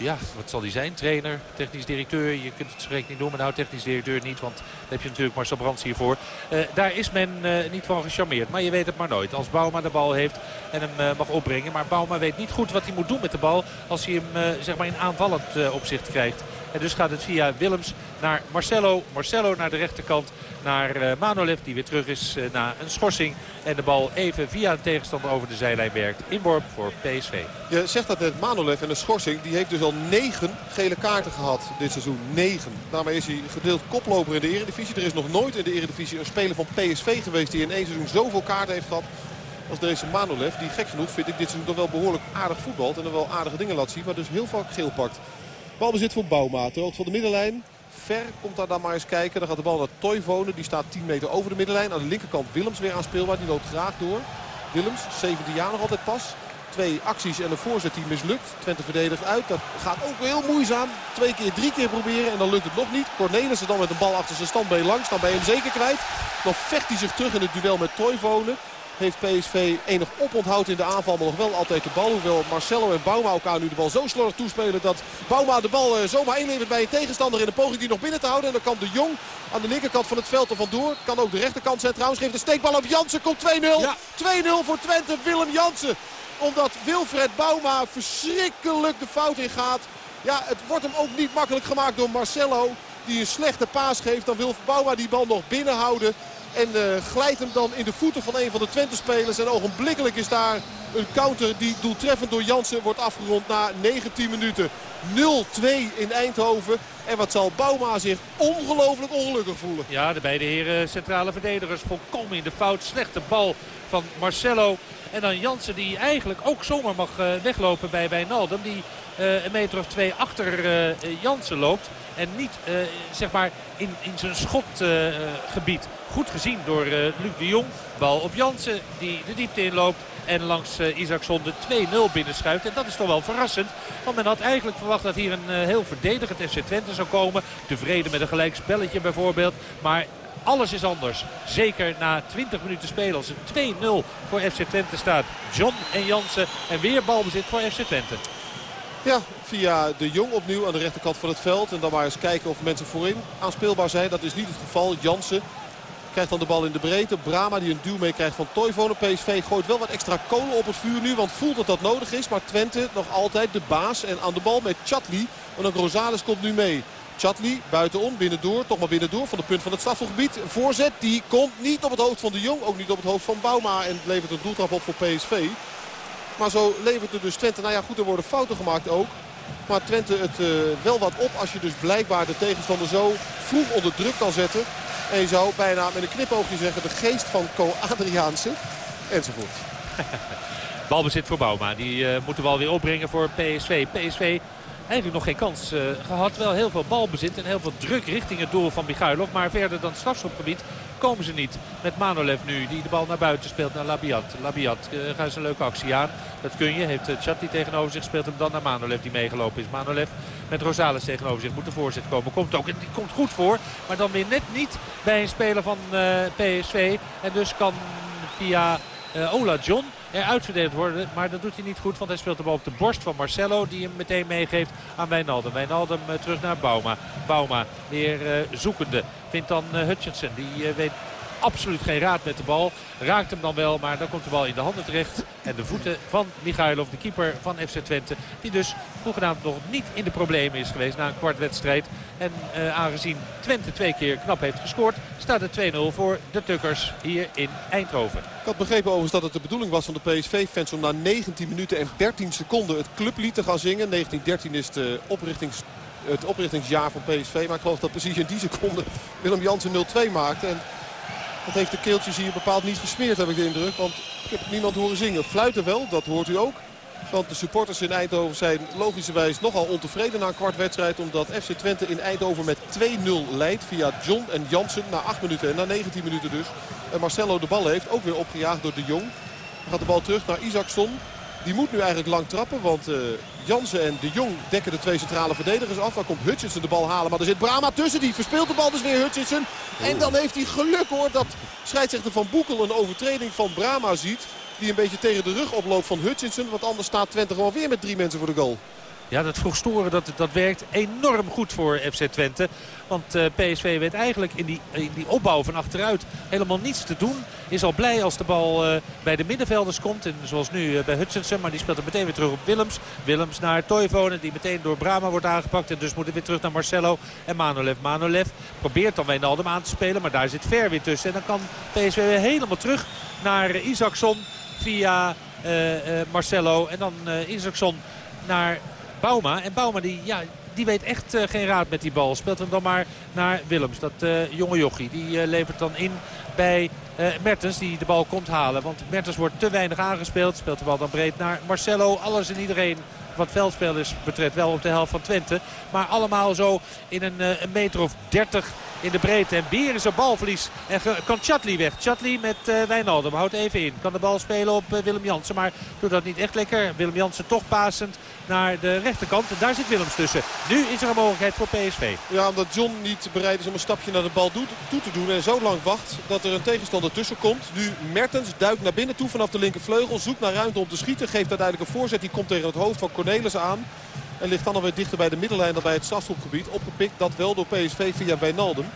ja, wat zal die zijn? Trainer, technisch directeur. Je kunt het spreek niet noemen. Nou, technisch directeur niet, want daar heb je natuurlijk Marcel Brands hiervoor. Uh, daar is men uh, niet van gecharmeerd. Maar je weet het maar nooit. Als Bouma de bal heeft en hem uh, mag opbrengen. Maar Bouma weet niet goed wat hij moet doen met de bal als hij hem zeg maar in aanvallend opzicht krijgt. En dus gaat het via Willems naar Marcelo. Marcelo naar de rechterkant naar uh, Manolev die weer terug is uh, na een schorsing. En de bal even via een tegenstander over de zijlijn werkt. Inborp voor PSV. Je zegt dat net Manolev en een schorsing. Die heeft dus al negen gele kaarten gehad dit seizoen. Negen. Daarmee is hij gedeeld koploper in de eredivisie. Er is nog nooit in de eredivisie een speler van PSV geweest die in één seizoen zoveel kaarten heeft gehad als deze Manolev. Die gek genoeg vind ik dit seizoen toch wel behoorlijk aardig voetbalt. En er wel aardige dingen laat zien. Maar dus heel vaak geel pakt. Balbezit voor Bouma. Ter van de middenlijn. Ver komt daar dan maar eens kijken. Dan gaat de bal naar Toivonen. Die staat 10 meter over de middenlijn. Aan de linkerkant Willems weer aanspeelbaar. Die loopt graag door. Willems, 17 jaar nog altijd pas. Twee acties en een voorzet die mislukt. Twente verdedigt uit. Dat gaat ook heel moeizaam. Twee keer, drie keer proberen en dan lukt het nog niet. Cornelissen dan met een bal achter zijn standbeen langs. Dan je hem zeker kwijt. Dan vecht hij zich terug in het duel met Toivonen heeft PSV enig oponthoud in de aanval. Maar nog wel altijd de bal. Hoewel Marcelo en Bouma elkaar nu de bal zo slordig toespelen. Dat Bouma de bal eh, zomaar inlevert bij een tegenstander. In de poging die nog binnen te houden. En dan kan de Jong aan de linkerkant van het veld er vandoor. Kan ook de rechterkant zijn. Trouwens geeft de steekbal op Jansen. Komt 2-0. 2-0 voor Twente. Willem Jansen. Omdat Wilfred Bouma verschrikkelijk de fout in gaat. Ja, het wordt hem ook niet makkelijk gemaakt door Marcelo. Die een slechte paas geeft. Dan wil Bouma die bal nog binnenhouden. En uh, glijdt hem dan in de voeten van een van de Twente-spelers. En ogenblikkelijk is daar een counter die doeltreffend door Jansen wordt afgerond na 19 minuten. 0-2 in Eindhoven. En wat zal Bouma zich ongelooflijk ongelukkig voelen. Ja, de beide heren centrale verdedigers volkomen in de fout. Slechte bal van Marcelo. En dan Jansen die eigenlijk ook zomaar mag uh, weglopen bij Wijnaldum. Die een meter of twee achter Jansen loopt. En niet zeg maar in, in zijn schotgebied. Goed gezien door Luc de Jong. Bal op Jansen die de diepte inloopt. En langs Isaacson de 2-0 binnenschuift. En dat is toch wel verrassend. Want men had eigenlijk verwacht dat hier een heel verdedigend FC Twente zou komen. Tevreden met een gelijk spelletje bijvoorbeeld. Maar alles is anders. Zeker na 20 minuten spelen als het 2-0 voor FC Twente staat. John en Jansen. En weer balbezit voor FC Twente. Ja, via de Jong opnieuw aan de rechterkant van het veld. En dan maar eens kijken of mensen voorin aanspeelbaar zijn. Dat is niet het geval. Jansen Krijgt dan de bal in de breedte. Brama die een duw mee krijgt van Toivonen. PSV gooit wel wat extra kolen op het vuur nu. Want voelt dat dat nodig is. Maar Twente nog altijd de baas. En aan de bal met Chatli. En ook Rosales komt nu mee. Chatli buitenom, binnendoor, toch maar binnendoor van de punt van het strafgebied. Voorzet, die komt niet op het hoofd van de Jong, ook niet op het hoofd van Bauma en levert een doeltrap op voor PSV. Maar zo levert het dus Twente, nou ja goed, er worden fouten gemaakt ook. Maar Twente het uh, wel wat op als je dus blijkbaar de tegenstander zo vroeg onder druk kan zetten. En je zou bijna met een knipoogje zeggen de geest van Co Adriaanse. Enzovoort. [laughs] Balbezit voor Bouma. Die uh, moet de bal weer opbrengen voor PSV. PSV eigenlijk nog geen kans uh, gehad. Wel heel veel balbezit en heel veel druk richting het doel van Michailov. Maar verder dan het strafschopgebied komen ze niet. Met Manolev nu die de bal naar buiten speelt naar Labiat. Labiat uh, gaat zijn leuke actie aan. Dat kun je. Heeft uh, Chatti tegenover zich. Speelt hem dan naar Manolev die meegelopen is. Manolev met Rosales tegenover zich. Moet de voorzet komen. Komt ook. En die komt goed voor. Maar dan weer net niet bij een speler van PSV. En dus kan via Ola John eruit verdedigd worden. Maar dat doet hij niet goed, want hij speelt de bal op de borst van Marcelo. Die hem meteen meegeeft aan Wijnaldum. Wijnaldum uh, terug naar Bauma. Bauma weer uh, zoekende. Vindt dan uh, Hutchinson. Die weet absoluut geen raad met de bal. Raakt hem dan wel, maar dan komt de bal in de handen terecht. En de voeten van Michailov, de keeper van FC Twente. Die dus hoegenaamd nog niet in de problemen is geweest na een kwart wedstrijd. En uh, aangezien Twente twee keer knap heeft gescoord, staat het 2-0 voor de Tukkers hier in Eindhoven. Ik had begrepen overigens dat het de bedoeling was van de PSV-fans om na 19 minuten en 13 seconden het clublied te gaan zingen. 1913 is de oprichtings, het oprichtingsjaar van PSV. Maar ik geloof dat precies in die seconde Willem Jansen 0-2 maakte. En dat heeft de keeltjes hier bepaald niet gesmeerd, heb ik de indruk. Want ik heb niemand horen zingen. Fluiten wel, dat hoort u ook. Want de supporters in Eindhoven zijn logischerwijs nogal ontevreden na een kwart wedstrijd. Omdat FC Twente in Eindhoven met 2-0 leidt via John en Jansen na 8 minuten en na 19 minuten dus. En Marcelo de bal heeft, ook weer opgejaagd door de Jong. Dan gaat de bal terug naar Isaacson. Die moet nu eigenlijk lang trappen, want uh, Jansen en de Jong dekken de twee centrale verdedigers af. Dan komt Hutchinson de bal halen, maar er zit Brama tussen. Die verspeelt de bal dus weer Hutchinson. En dan heeft hij geluk hoor dat scheidsrechter Van Boekel een overtreding van Brama ziet. Die een beetje tegen de rug oploopt van Hutchinson. Want anders staat Twente gewoon weer met drie mensen voor de goal. Ja, dat vroeg storen, dat, dat werkt enorm goed voor FC Twente. Want uh, PSV weet eigenlijk in die, in die opbouw van achteruit helemaal niets te doen. Is al blij als de bal uh, bij de middenvelders komt. En zoals nu uh, bij Hutchinson. Maar die speelt er meteen weer terug op Willems. Willems naar Toivonen. Die meteen door Brama wordt aangepakt. En dus moet het weer terug naar Marcelo en Manolev. Manolev probeert dan Wijnaldum aan te spelen. Maar daar zit Ver weer tussen. En dan kan PSV weer helemaal terug naar Isaacson via Marcelo. En dan Isaacson naar Bauma. En Bauma die, ja, die weet echt uh, geen raad met die bal. Speelt hem dan maar naar Willems. Dat uh, jonge jochie. Die uh, levert dan in bij Mertens die de bal komt halen. Want Mertens wordt te weinig aangespeeld. Speelt de bal dan breed naar Marcelo. Alles en iedereen wat veldspelers betreft wel op de helft van Twente. Maar allemaal zo in een, een meter of 30 in de breedte. En Beer is een balverlies. En kan Chatli weg. Chatli met uh, Wijnaldum. Houdt even in. Kan de bal spelen op uh, Willem Jansen. Maar doet dat niet echt lekker. Willem Jansen toch pasend naar de rechterkant. En daar zit Willems tussen. Nu is er een mogelijkheid voor PSV. Ja, omdat John niet bereid is om een stapje naar de bal toe te doen. En zo lang wacht dat er een tegenstander tussen komt. Nu Mertens duikt naar binnen toe vanaf de linkervleugel. Zoekt naar ruimte om te schieten. Geeft uiteindelijk een voorzet. Die komt tegen het hoofd van Cornelis aan. En ligt dan alweer dichter bij de middenlijn dan bij het strafschopgebied. Opgepikt dat wel door PSV via Wijnaldum.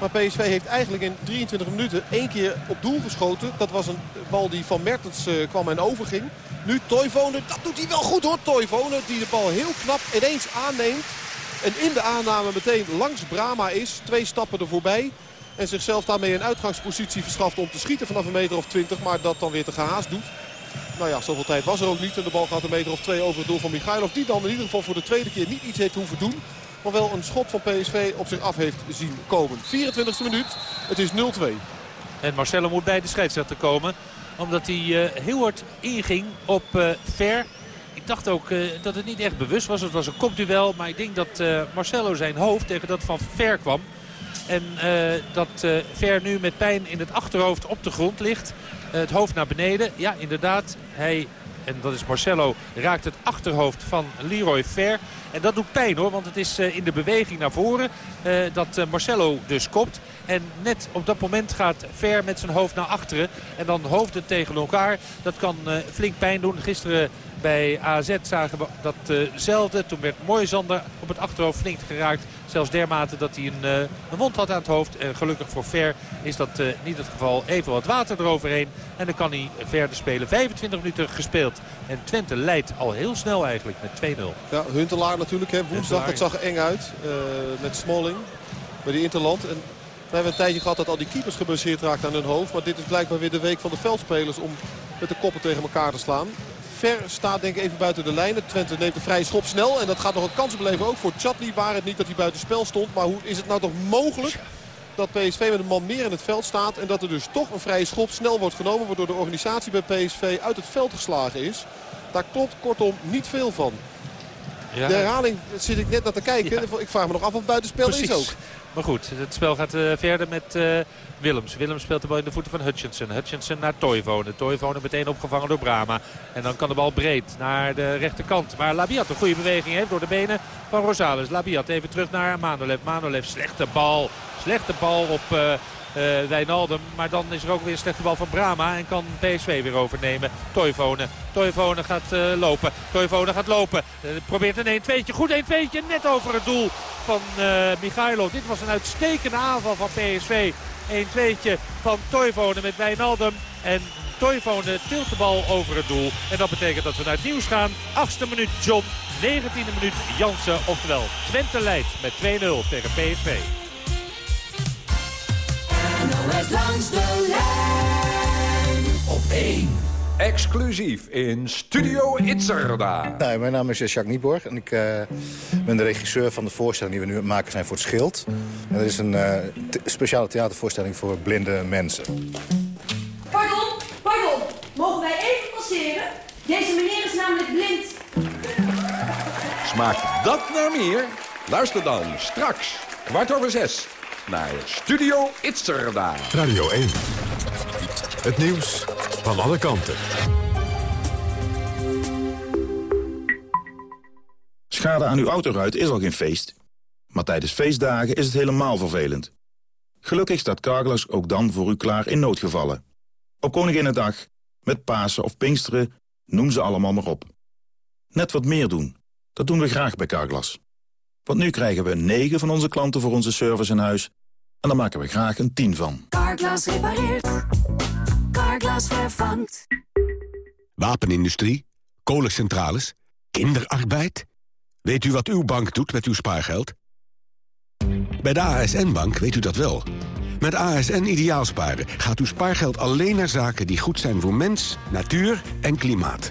Maar PSV heeft eigenlijk in 23 minuten één keer op doel geschoten. Dat was een bal die van Mertens uh, kwam en overging. Nu Toivonen, dat doet hij wel goed hoor. Toivonen die de bal heel knap ineens aanneemt. En in de aanname meteen langs Brama is. Twee stappen er voorbij. En zichzelf daarmee een uitgangspositie verschaft om te schieten vanaf een meter of 20. Maar dat dan weer te gehaast doet. Nou ja, zoveel tijd was er ook niet. En de bal gaat een meter of twee over het doel van Michailov. Die dan in ieder geval voor de tweede keer niet iets heeft hoeven doen. Maar wel een schot van PSV op zich af heeft zien komen. 24e minuut. Het is 0-2. En Marcelo moet bij de scheidsrechter komen. Omdat hij uh, heel hard inging op uh, Ver. Ik dacht ook uh, dat het niet echt bewust was. Het was een kopduel. Maar ik denk dat Marcelo zijn hoofd tegen dat van Ver kwam. En dat Ver nu met pijn in het achterhoofd op de grond ligt. Het hoofd naar beneden. Ja, inderdaad. Hij en dat is Marcelo, raakt het achterhoofd van Leroy Fer. En dat doet pijn hoor, want het is in de beweging naar voren dat Marcelo dus kopt. En net op dat moment gaat Ver met zijn hoofd naar achteren. En dan hoofden tegen elkaar. Dat kan flink pijn doen. Gisteren bij AZ zagen we datzelfde. Toen werd Moisander op het achterhoofd flink geraakt. Zelfs dermate dat hij een, een wond had aan het hoofd. En gelukkig voor Ver is dat niet het geval. Even wat water eroverheen. En dan kan hij verder spelen. 25 minuten gespeeld. En Twente leidt al heel snel eigenlijk met 2-0. Ja, Huntelaar natuurlijk. Hè. Woensdag, dat zag eng uit. Uh, met Smalling. Bij die Interland. En we hebben een tijdje gehad dat al die keepers gebaseerd raakten aan hun hoofd. Maar dit is blijkbaar weer de week van de veldspelers om met de koppen tegen elkaar te slaan. Ver staat denk ik even buiten de lijnen. Twente neemt een vrije schop snel. En dat gaat nog een kans opleveren ook voor Chatli. Waar het niet dat hij buiten spel stond. Maar hoe is het nou toch mogelijk dat PSV met een man meer in het veld staat. En dat er dus toch een vrije schop snel wordt genomen. Waardoor de organisatie bij PSV uit het veld geslagen is. Daar klopt kortom niet veel van. Ja. De herhaling zit ik net naar te kijken. Ja. Ik vraag me nog af of buitenspel Precies. is ook. Maar goed, het spel gaat uh, verder met uh, Willems. Willems speelt de bal in de voeten van Hutchinson. Hutchinson naar Toivonen. Toivonen meteen opgevangen door Brama. En dan kan de bal breed naar de rechterkant. Waar Labiat een goede beweging heeft door de benen van Rosales. Labiat even terug naar Manolev. Manolev, slechte bal. Slechte bal op... Uh, Wijnaldum. Maar dan is er ook weer een slechte bal van Brama. En kan PSV weer overnemen. Toivonen. Toivonen gaat uh, lopen. Toivonen gaat lopen. Uh, probeert een 1-2'tje. Goed 1-2'tje. Net over het doel van Michailo. Dit was een uitstekende aanval van PSV. 1-2'tje van Toivonen met Wijnaldum. En Toivonen tilt de bal over het doel. En dat betekent dat we naar het nieuws gaan. Achtste minuut John, 19e minuut Jansen. Oftewel Twente leidt met 2-0 tegen PSV. Langs de lijn op 1. Exclusief in Studio Itzerda. Nee, mijn naam is Jacques Nieborg en ik uh, ben de regisseur van de voorstelling die we nu aan het maken zijn voor het Schild. En dat is een uh, speciale theatervoorstelling voor blinde mensen. Pardon, pardon, mogen wij even passeren? Deze meneer is namelijk blind. Smaakt dat naar meer? Luister dan straks, kwart over zes, naar Studio Itzerda. Radio 1. Het nieuws van alle kanten. Schade aan uw autoruit is al geen feest. Maar tijdens feestdagen is het helemaal vervelend. Gelukkig staat Carglass ook dan voor u klaar in noodgevallen. Op Koninginnedag, met Pasen of Pinksteren, noem ze allemaal maar op. Net wat meer doen, dat doen we graag bij Carglass. Want nu krijgen we 9 van onze klanten voor onze service in huis... en daar maken we graag een 10 van. Carglass repareert. Carglass vervangt. Wapenindustrie, kolencentrales, kinderarbeid. Weet u wat uw bank doet met uw spaargeld? Bij de ASN-bank weet u dat wel. Met ASN Ideaalsparen gaat uw spaargeld alleen naar zaken die goed zijn voor mens, natuur en klimaat.